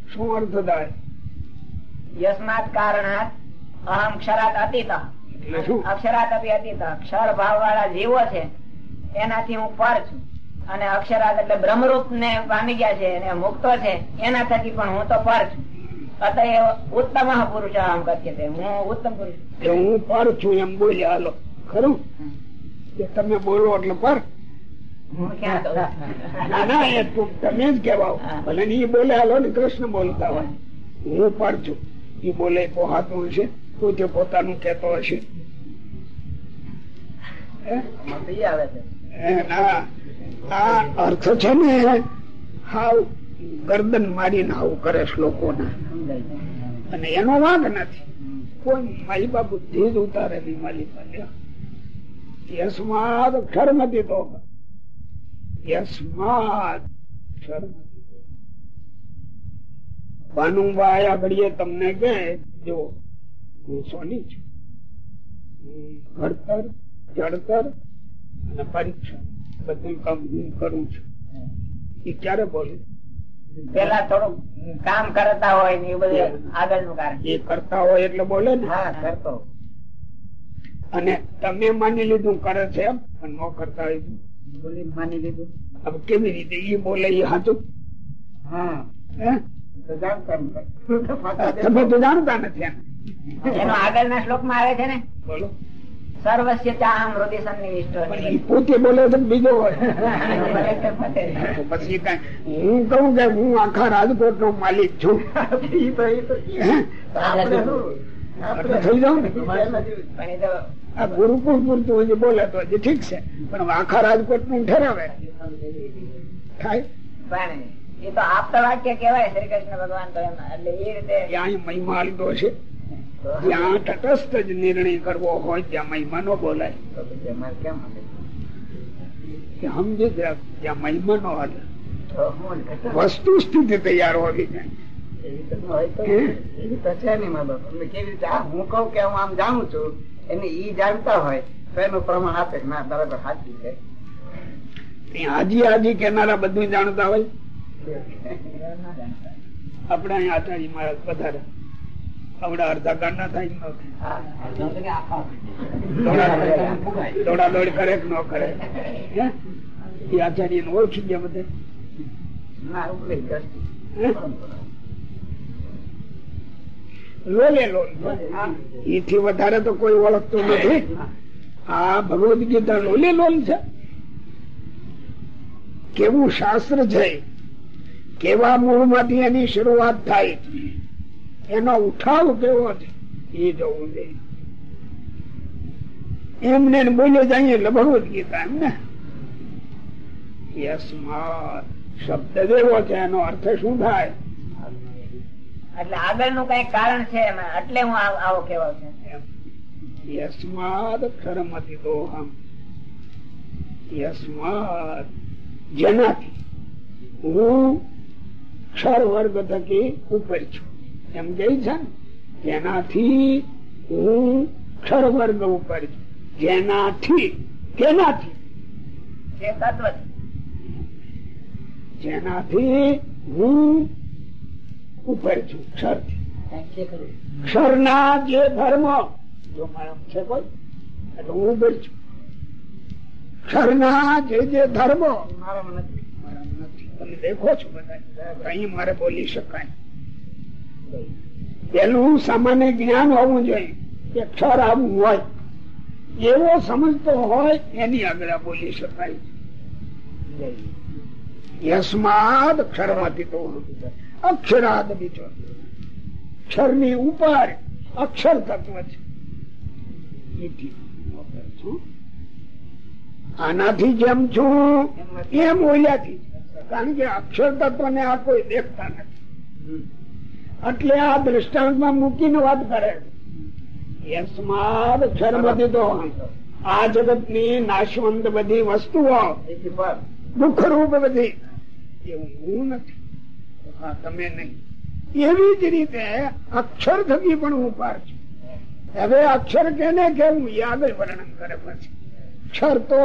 શું અર્થ થાય યસ્માત કારણાત અહમ ક્ષરાત અતીત અક્ષરાત અપી અતીત ક્ષર ભાવ વાળા જીવો છે. એનાથી હું પર છું. અને અક્ષરાત એટલે બ્રહ્મરૂપ ને પામી ગયા છે અને મુક્તો છે. એના થકી પણ હું તો પર છું. અતએવ ઉત્તમ પુરુષ આમ કરીએ હું ઉત્તમ પુરુષ. હું પર છું એમ બોલ્યા. હાલો. ખરું? કે તમે બોલો એટલે પર? એ તમે જ કેવાઓ ભલે ને ઈ બોલે હાલો ને કૃષ્ણ બોલતા હોય. હું પર છું. એ બોલે પોહાતું હશે. પોતે પોતાનું કેતો હશે. આ અર્થ છે ને, હાવ ગરદન મારીને આવું કરે શ્લોકો ના અને એનો વાંક નથી. કોઈ માલિબા બુદ્ધિ જ ઉતારે નહીં માલિબા યસ્માદ નથી તો. યસ્માદ ક્ષર. ભાનુભાઈ આગળીએ તમને કે જો હું સોની છું. ઘડતર જડતર અને પરીક્ષણ. બધું કામ હું કરું છું. એ ક્યારે બોલે? પેલા થોડું કામ કરતા હોય ને એ બધું આગળનું કારણ. એ કરતા હોય એટલે બોલે ને. હા કરતો અને તમે માની લીધું કરે છે એમ? પણ ન કરતા હોય. બોલી માની લીધું. હવે કેવી રીતે એ બોલે એ સાચું હા. તમે તો જાણતા નથી એમ. એનો આગળના શ્લોકમાં આવે છે ને? બોલો. સર્વસ્ય ચાહમ હૃદય સન્નિવિષ્ટો પોતે બોલે બીજો તો [laughs] પછી હું કહું કે હું આખા રાજકોટ નો માલિક છું. થઈ ને. આ ગુરુકુળ પૂરતું હજી બોલે તો હજી ઠીક છે. પણ આખા રાજકોટનું ઠેરાવે. થાય? એ તો આપતા વાક્ય કેવાય શ્રી કૃષ્ણ ભગવાન તો એમ એટલે એ રીતે મહિમા છે ત્યાં તટસ્થ જ નિર્ણય કરવો હોય ત્યાં મહિમા નો બોલાય કેમ સમજી ગયા ત્યાં મહિમા નો હાલે. તો હું જ. વસ્તુ સ્થિતિ તૈયાર હોવી જોઈએ એવી તો ન હોય તો એવી તો છે નહીં મા બાપ. અમે કેવી રીતે આ હું કહું કે હું આમ જાણું છું એને ઈ જાણતા હોય તો એનું પ્રમાણ આપે. કે ના બરાબર સાચું છે. ત્યાં હાજી હાજી કેનારા બધું જાણતા હોય. આપણે અહીંયા આચાર્ય મહારાજ વધારે આવડા અડધા ગાંડા ના થાય? દોડા દોડ કરે. કે ન કરે? એ આચાર્ય ને ઓળખી ગયા બધે? લોલે લોલ એથી વધારે તો કોઈ ઓળખતું નથી. આ ભગવદ ગીતા લોલે લોલ છે. કેવું શાસ્ત્ર છે? કેવા મૂળમાંથી એની શરૂઆત થાય? એનો ઉઠાવ કેવો છે? એ જોવું જોઈએ એમને બોલ્યો જઈએ એટલે ભગવદ ગીતા એમને યસ્માત શબ્દ જેવો છે એનો અર્થ શું થાય? એટલે આગળનું કઈ કારણ છે એમાં? એટલે હું આવ- કેવા છે. યસ્માદ ક્ષરમતિ દોહમ યસ્માદ જેનાથી હું ક્ષર વર્ગ થકી ઉપર છું. એમ કે છે ને, જેનાથી હું ક્ષર વર્ગ ઉપર જેનાથી કેનાથી. જેનાથી હું ઉપર છું, ક્ષરથી. ક્ષરના જે ધર્મ, જો મારા છે કોઈ, એટલે હું ઉપર છું. ક્ષરના જે જે ધર્મ મારા નથી તમે દેખો છો બધા કઈ મારે બોલી શકાય. પેલું સામાન્ય જ્ઞાન હોવું જોઈએ. કે આવું હોય. એવો સમજતો હોય એની આગળ બોલી શકાય. યસ્માદ ક્ષરમાંથી તો અક્ષરાદ બીજો. અક્ષરની ઉપર અક્ષર તત્વ છું. આનાથી જેમ છું, એમ ઓલ્યાથી. કારણ કે અક્ષર તત્વ ને આ કોઈ દેખતા નથી. એટલે આ દ્રષ્ટાંતમાં મૂકીને વાત કરે. યસ્માદ ક્ષરમાંથી તો આ જગતની નાશવંત બધી વસ્તુઓ દુઃખ રૂપ બધી, એવું હું નથી. હા, તમે નહીં. એવી જ રીતે અક્ષર થકી પણ હું પાર છું. હવે અક્ષર કેને કેવું? એ આગળ વર્ણન કરે પછી. અક્ષર તો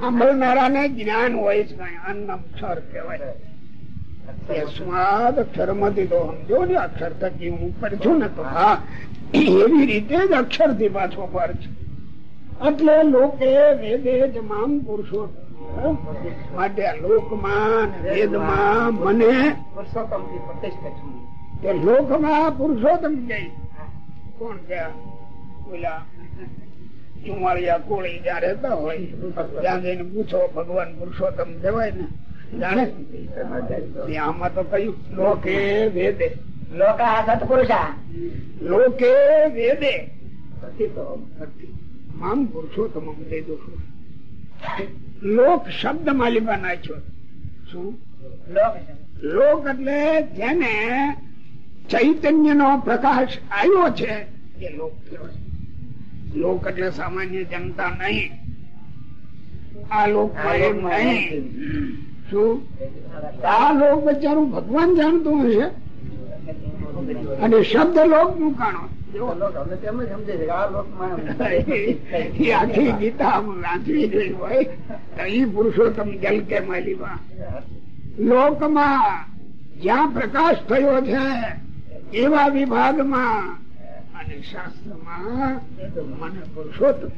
સાંભળનારા ને જ્ઞાન હોય કઈ અન્ન અક્ષર કહેવાય. સ્વાદ અક્ષરમાંથી તો સમજો ને અક્ષર થકી હું ઉપર છું ને તો હા એવી રીતે જ અક્ષરથી પાછો પર છે. એટલે લોકે વેદે તમામ પુરુષો માટે લોકમાં વેદમાં મને પુરુષોત્તમ તે લોકમાં પુરુષોત્તમ જઈ કોણ ગયા ઓલા ચુમાળિયા કોળી જ્યાં રહેતા હોય ત્યાં જઈને પૂછો ભગવાન પુરુષોત્તમ કહેવાય ને. જાણે આમાં તો કયું લોકે વેદે. લોકા સત્પુરુષા. લોકે વેદે. તો પુરુષોત્તમ લીધું લોક શબ્દ માલિકા નાખ્યો. શું? લોક. લોક એટલે જેને ચૈતન્ય નો પ્રકાશ આવ્યો છે એ લોક કહેવાય. લોક એટલે સામાન્ય જનતા નહીં. આ લોક નહીં. શું આ લોક બચારું, ભગવાન જાણતું હશે. અને શબ્દ લોકનું કાણો આખી ગીતા વાંચવી જોઈ હોય, તો પુરુષોત્તમ જલ કે લોકમાં જ્યાં પ્રકાશ થયો છે, એવા વિભાગમાં અને શાસ્ત્રમાં મને પુરુષોત્તમ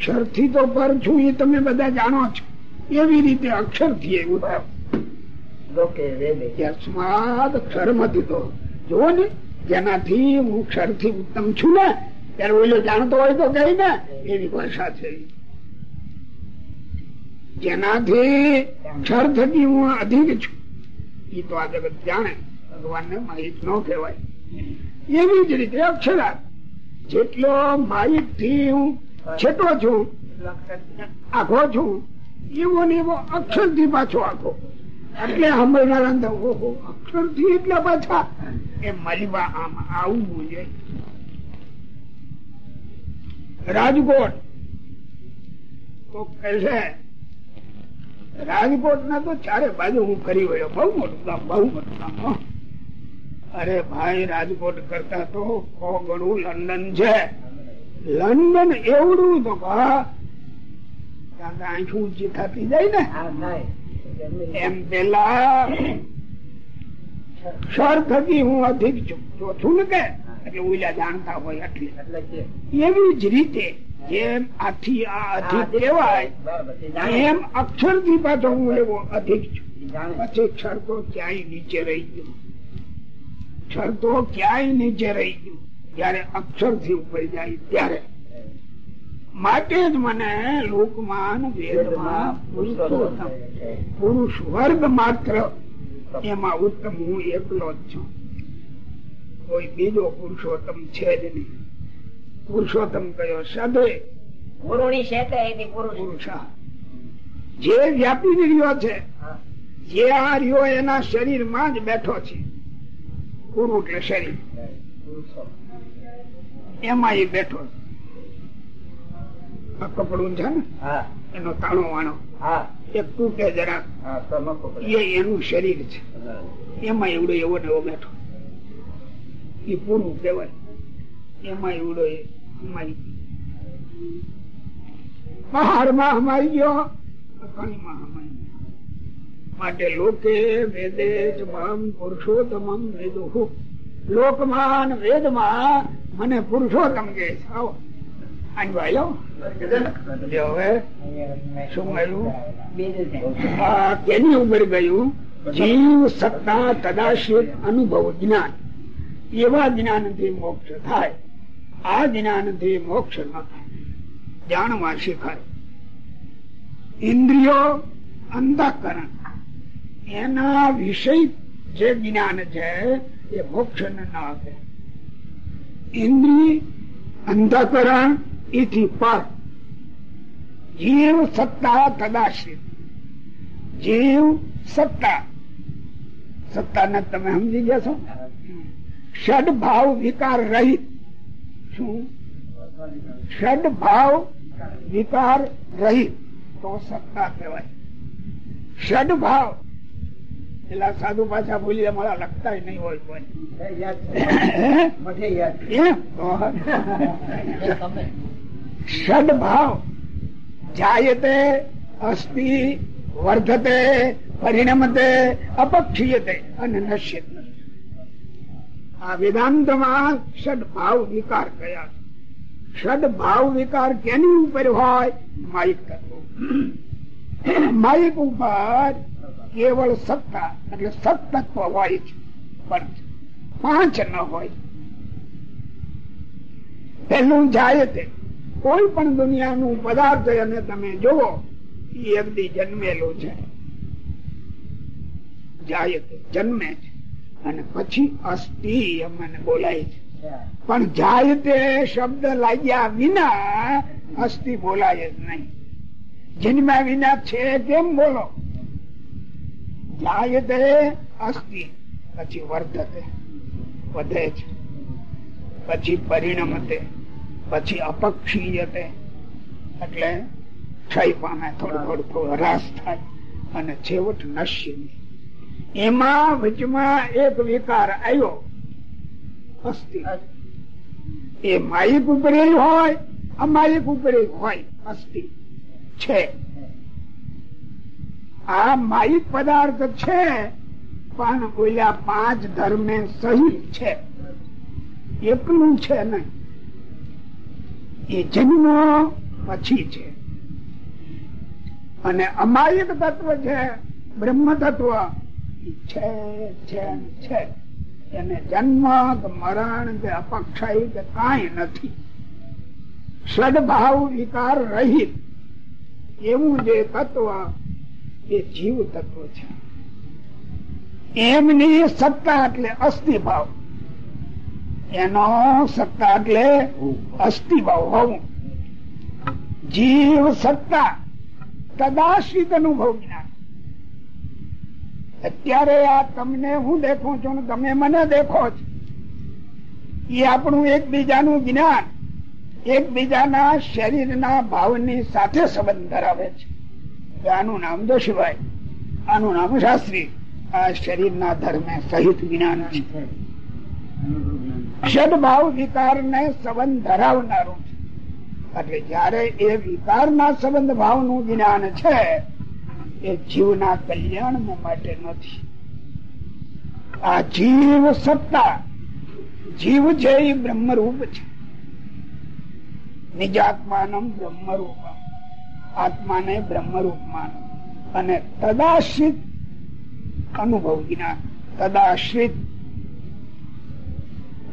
અક્ષર તો પર છું એ તમે બધા જાણો છો એવી રીતે અક્ષરથી એવું યસ્માદ અક્ષર મતું તો જુઓ ને જેનાથી હું ક્ષરથી ઉત્તમ છું ને ત્યારે ઓલો જાણતો હોય તો કઈ ને એવી ભાષા છે. જેનાથી ક્ષર થકી હું અધિક છું. એ તો આ જગત જાણે ભગવાન ને માહિત ન કહેવાય. એવી જ રીતે અક્ષરા જેટલો માહિતથી હું છેટો છું આખો છું એવો ને એવો અક્ષરથી પાછો આખો એટલે સાંભળનારા ઓહો અક્ષરથી એટલા પાછા. એ મલબા આમ આવું જોઈએ રાજકોટ. રાજકોટ ના તો ચારે બાજુ હું ફરી વળ્યો. બહુ મોટું કામ બહુ મોટું કામ. અરે ભાઈ, રાજકોટ કરતા તો સો ગણું લંડન છે. લંડન એવડું તો ત્યાં આંખ ઊંચી થતી જાય ને એમ પેલા સર થકી હું અધિક છું ને કે એટલે ઓલા જાણતા હોય એટલે. એવી જ રીતે જેમ આથી આ અધિક કહેવાય એમ અક્ષરથી પાછો હું એવો અધિક છું. પછી ક્ષર ક્યાંય નીચે રહી ગયો. ક્ષર ક્યાંય નીચે રહી ગયું. જયારે અક્ષરથી ઉપર જાય ત્યારે માટે જ મને લોકમાન વેદમાં પુરુષોત્તમ પુરુષ વર્ગ માત્ર એમાં ઉત્તમ હું એકલો જ છું. કોઈ બીજો પુરુષોત્તમ છે જ નહીં. પુરુષોત્તમ કયો સદે જે વ્યાપી રહ્યો છે જે આ રહ્યો એના શરીરમાં જ બેઠો છે. પુરુ એટલે શરીર. એમાં એ બેઠો છે. આ કપડું છે ને? એનો તાણો વાણો. એક તૂટે જરાક. એ એનું શરીર છે. એમાં એવડો એવો ને એવો બેઠો. એ પૂરું કહેવાય. એમાં એવડો એ પહાડમાં હમાઈ ગયો. પાણીમાં હમાઈ માટે લોકે વેદે જ મામ પુરુષોત્તમમ વેદો લોકમાન વેદમાં મને પુરુષોત્તમ કે છે. આવો. આની ભાઈઓ અનુભવ જ્ઞાન. એવા જ્ઞાનથી મોક્ષ થાય. આ જ્ઞાનથી મોક્ષ ન થાય જાણવા શીખાય. ઇન્દ્રિયો અંધકરણ. એના વિષય જે જ્ઞાન છે, એ મોક્ષ ન આપે. ઇન્દ્રિય અંતઃકરણ એથી પર જીવ સત્તા તદાશ્રિત જીવ સત્તા સત્તા ને તમે સમજી ગયા છો ષડ ભાવ વિકાર રહિત શું ષડ ભાવ વિકાર રહિત તો સત્તા કહેવાય ષડ ભાવ પેલા સાધુ પાછા ભૂલી મારા લખતા નહીં હોય કોઈ. [laughs] એમ? તો ષડ ભાવ જાયતે અસ્તિ વર્ધતે પરિણમતે અપક્ષીયતે અને નશ્યતે. આ વેદાંતમાં ષડ ભાવ વિકાર કયા ષડ ભાવ વિકાર કેની ઉપર હોય? માઇક તત્વ. માઇક ઉપર કેવળ સત્તા એટલે સત્તત્વ હોય છે. પણ પાંચ ન હોય. પેલું જાય તે કોઈ પણ દુનિયાનું પદાર્થ અને તમે જોવો એ છે. જાય જન્મે છે અને પછી અસ્થિ મને બોલાય છે. પણ જાય તે શબ્દ લાગ્યા વિના અસ્થિ બોલાય જ નહીં. જન્મ્યા વિના છે કેમ બોલો? જાય તે અસ્થિ પછી વર્ધતે વધે છે પછી પરિણમતે પછી અપક્ષીયતે એટલે ક્ષય પામે થોડું થોડું થોડું થાય અને છેવટ નશ્ય એમાં વચમાં એક વિકાર આવ્યો અસ્થિ. એ માયિક ઉપર હોય અમાયિક ઉપરે હોય, અસ્થિ. છે. આ માયિક પદાર્થ છે, પણ ઓલા પાંચ ધર્મે સહિત છે. એકલું છે નહીં. એ જન્મ પછી છે. અને અમાયિક તત્વ છે, બ્રહ્મ તત્વ છે છે છે. એને જન્મ કે મરણ કે અપક્ષય કે કાંઈ નથી. સદભાવ વિકાર રહિત. એવું જે તત્વ એ જીવ તત્વ છે. એમની સત્તા એટલે અસ્થિભાવ એનો સત્તા એટલે અસ્થિભાવ હોવું જીવ સત્તા તદાશ્રિત અનુભવ જ્ઞાન અત્યારે આ તમને હું દેખું છું તમે મને દેખો છો. એ આપણું એકબીજાનું જ્ઞાન, એકબીજાના શરીરના ભાવની સાથે સંબંધ ધરાવે છે. આનું નામ દોશીભાઈ આનું નામ શાસ્ત્રી. આ શરીરના ધર્મે સહિત જ્ઞાન છે. વિકાર ને સંબંધ ધરાવનારું એટલે જયારે એ વિકારના સંબંધ ભાવનું જ્ઞાન છે, એ જીવના કલ્યાણ માટે નથી. આ જીવ સત્તા. જીવ છે એ બ્રહ્મરૂપ છે. નિજાત્માનમ બ્રહ્મરૂપ આત્માને બ્રહ્મરૂપ માનો અને તદાશ્રિત અનુભવ જ્ઞાન તદાશ્રિત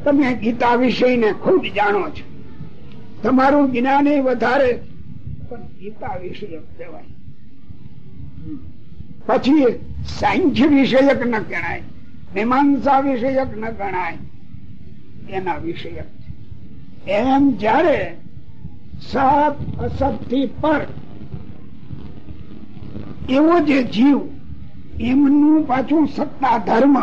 તમે ગીતા વિષય ખૂબ જાણો છો. તમારું જ્ઞાન વધારે, પણ ગીતા વિષયક કહેવાય. પછી સાંખ્ય વિષયક ન ગણાય, મીમાંસા વિષયક ન ગણાય, એના વિષયક એમ જયારે સત અસતથી પર એવો જે જીવ એમનું પાછું સત્તા ધર્મ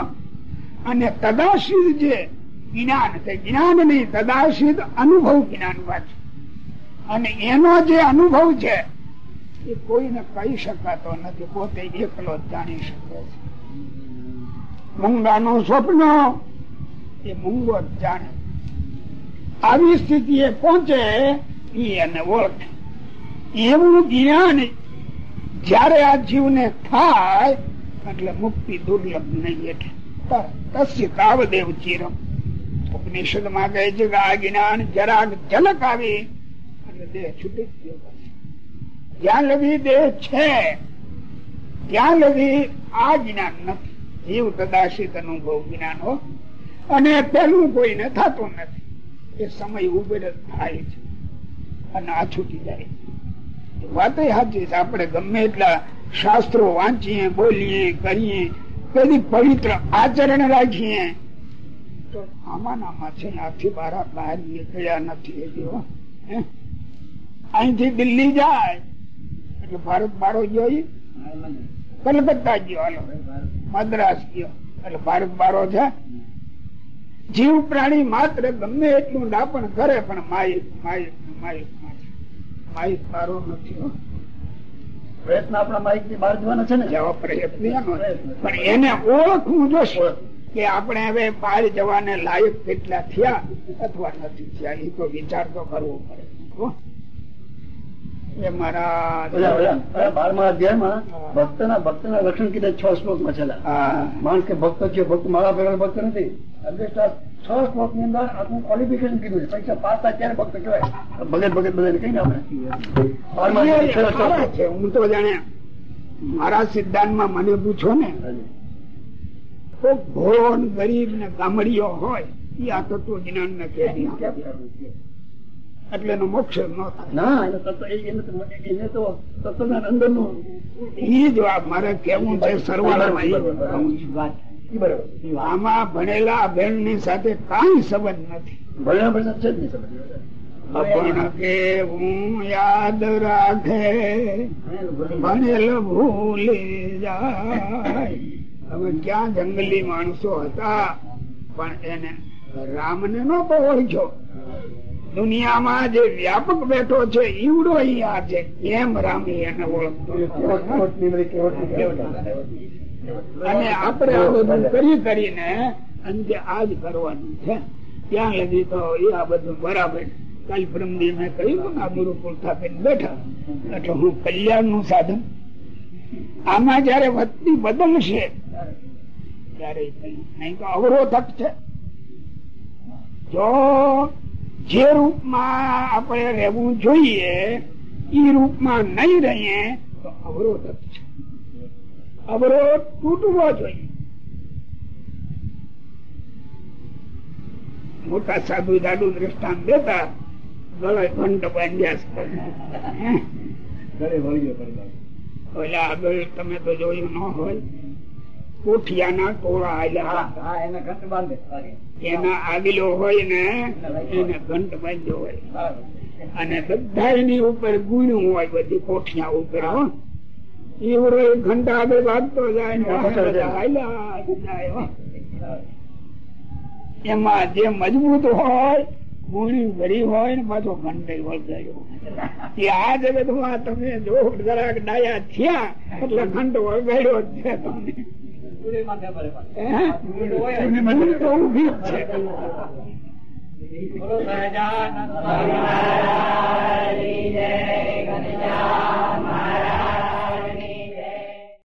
અને તદાશિદ જે જ્ઞાન જ્ઞાન નહીં, તદાશિદ અનુભવ જ્ઞાન પાછું અને એનો જે અનુભવ છે, એ કોઈને કહી શકાતો નથી, પોતે એકલો જાણી શકે છે. મૂંગાનું સ્વપ્ન એ મૂંગો જાણે. આવી સ્થિતિ એ પહોંચે એને ઓળખે. એવું જ્ઞાન જયારે આ જીવને થાય, એટલે મુક્તિ દુર્લભ નહીં એટલે તસ્ય તાવદેવ ચિરમ. ઉપનિષદમાં કહે છે કે આ જ્ઞાન જરાક ઝલક આવી, એટલે દેહ છૂટી ગયો જ્યાં લગી દેહ છે, ત્યાં લગી આ જ્ઞાન નથી. જીવ તદાશિત અનુભવ જ્ઞાન હો. અને પેલું કોઈને થતું નથી. એ સમય ઉભેર થાય છે. અને આ છૂટી જાય વાત સાચી છે. આપણે ગમે એટલા શાસ્ત્રો વાંચીએ, બોલીએ, કરીએ કદી પવિત્ર આચરણ રાખીએ. તો આમાં છે આથી બહાર બહાર નીકળ્યા નથી જો અહીંથી દિલ્હી જાય. એટલે ભારત બારો ગયો કલકત્તા ગયો મદ્રાસ ગયો. એટલે ભારત બારો છે. જીવ પ્રાણી માત્ર ગમે એટલું ડાપણ કરે, પણ માયક માયક માયિક માયિક મારો નથી પ્રયત્ન આપણા માઇકથી બહાર જવાનો છે ને? જવા પ્રયત્ન. પણ એને ઓળખવું જોશે કે આપણે હવે બહાર જવાને લાયક કેટલા થયા અથવા નથી થયા એ તો વિચાર તો કરવો પડે. એ મારા બારમા અધ્યાયમાં ભક્ત ના લક્ષણ કીધા છ શ્લોકમાં છેલ્લા. હા. માણસ કે ભક્ત છે ભક્ત મારા ભેગા ભક્ત નથી. છ શ્લોકની અંદર આખું ક્વોલિફિકેશન કીધું છે. પૈસા પાસ થાય ત્યારે ભક્ત કહેવાય. ભગત ભગત બધાને કહીને આપણે છે. હું તો જાણે મારા સિદ્ધાંતમાં મને પૂછો ને ભોળો ગરીબ ને ગામડીઓ હોય એ આ તત્વ જ્ઞાન ને કે એટલે એનો મોક્ષ ન થાય. ના એને તત્વ તો એને તો તત્વના અંદરનું એ જવાબ મારે કેવું છે સરવાળામાં વાત બરાબર આમાં ભણેલા અભેણની સાથે કઈ સંબંધ નથી. ભણ્યા ભણ્યા છે જ નહીં સમજ અભણ કે હું યાદ રાખે? ભણેલ ભૂલી જાય. હવે ક્યાં જંગલી માણસો હતા? પણ એને રામને નો ઓળખ્યો. દુનિયામાં જે વ્યાપક બેઠો છે ઈવડો અહીંયા છે. એમ રામી એને ઓળખતો અને આપણે આ બધું કરી કરીને અંતે આ જ કરવાનું છે. ત્યાં લગી તો એ આ બધું બરાબર. કાલ પ્રમદી મેં કહ્યું આ ગુરુકુળ સ્થાપીને બેઠા. એટલે હું કલ્યાણનું સાધન. આમાં જયારે વસ્તી બદલશે, ત્યારે નહીં તો અવરોધક છે. જો જે રૂપમાં આપણે રહેવું જોઈએ એ રૂપમાં નહીં રહીએ, તો અવરોધક છે. અવરોધ તૂટવો જોઈએ. મોટા સાધુ દાદુ દ્રષ્ટાંત દેતા ગળે ઘંટ બાંધ્યા આગળ તમે તો જોયું ન હોય. કોઠિયાના ટોળા હા એને ઘંટ બાંધે. એના આગલો હોય ને એને ઘંટ બાંધ્યો હોય. અને બધા એની ઉપર ગુણ્યું હોય બધી કોઠિયા ઉપર ઈવડો એક ઘંટા આગળ વાગતો જાય. એમાં જે મજબૂત હોય ગુણી ભરી હોય ને પાછો ઘંટે વળગાયો. એ આ જગતમાં તમે જો જરાક ડાયા થયા એટલે ઘંટ વળગાડ્યો જ છે તમને. જ છે. ભગવાન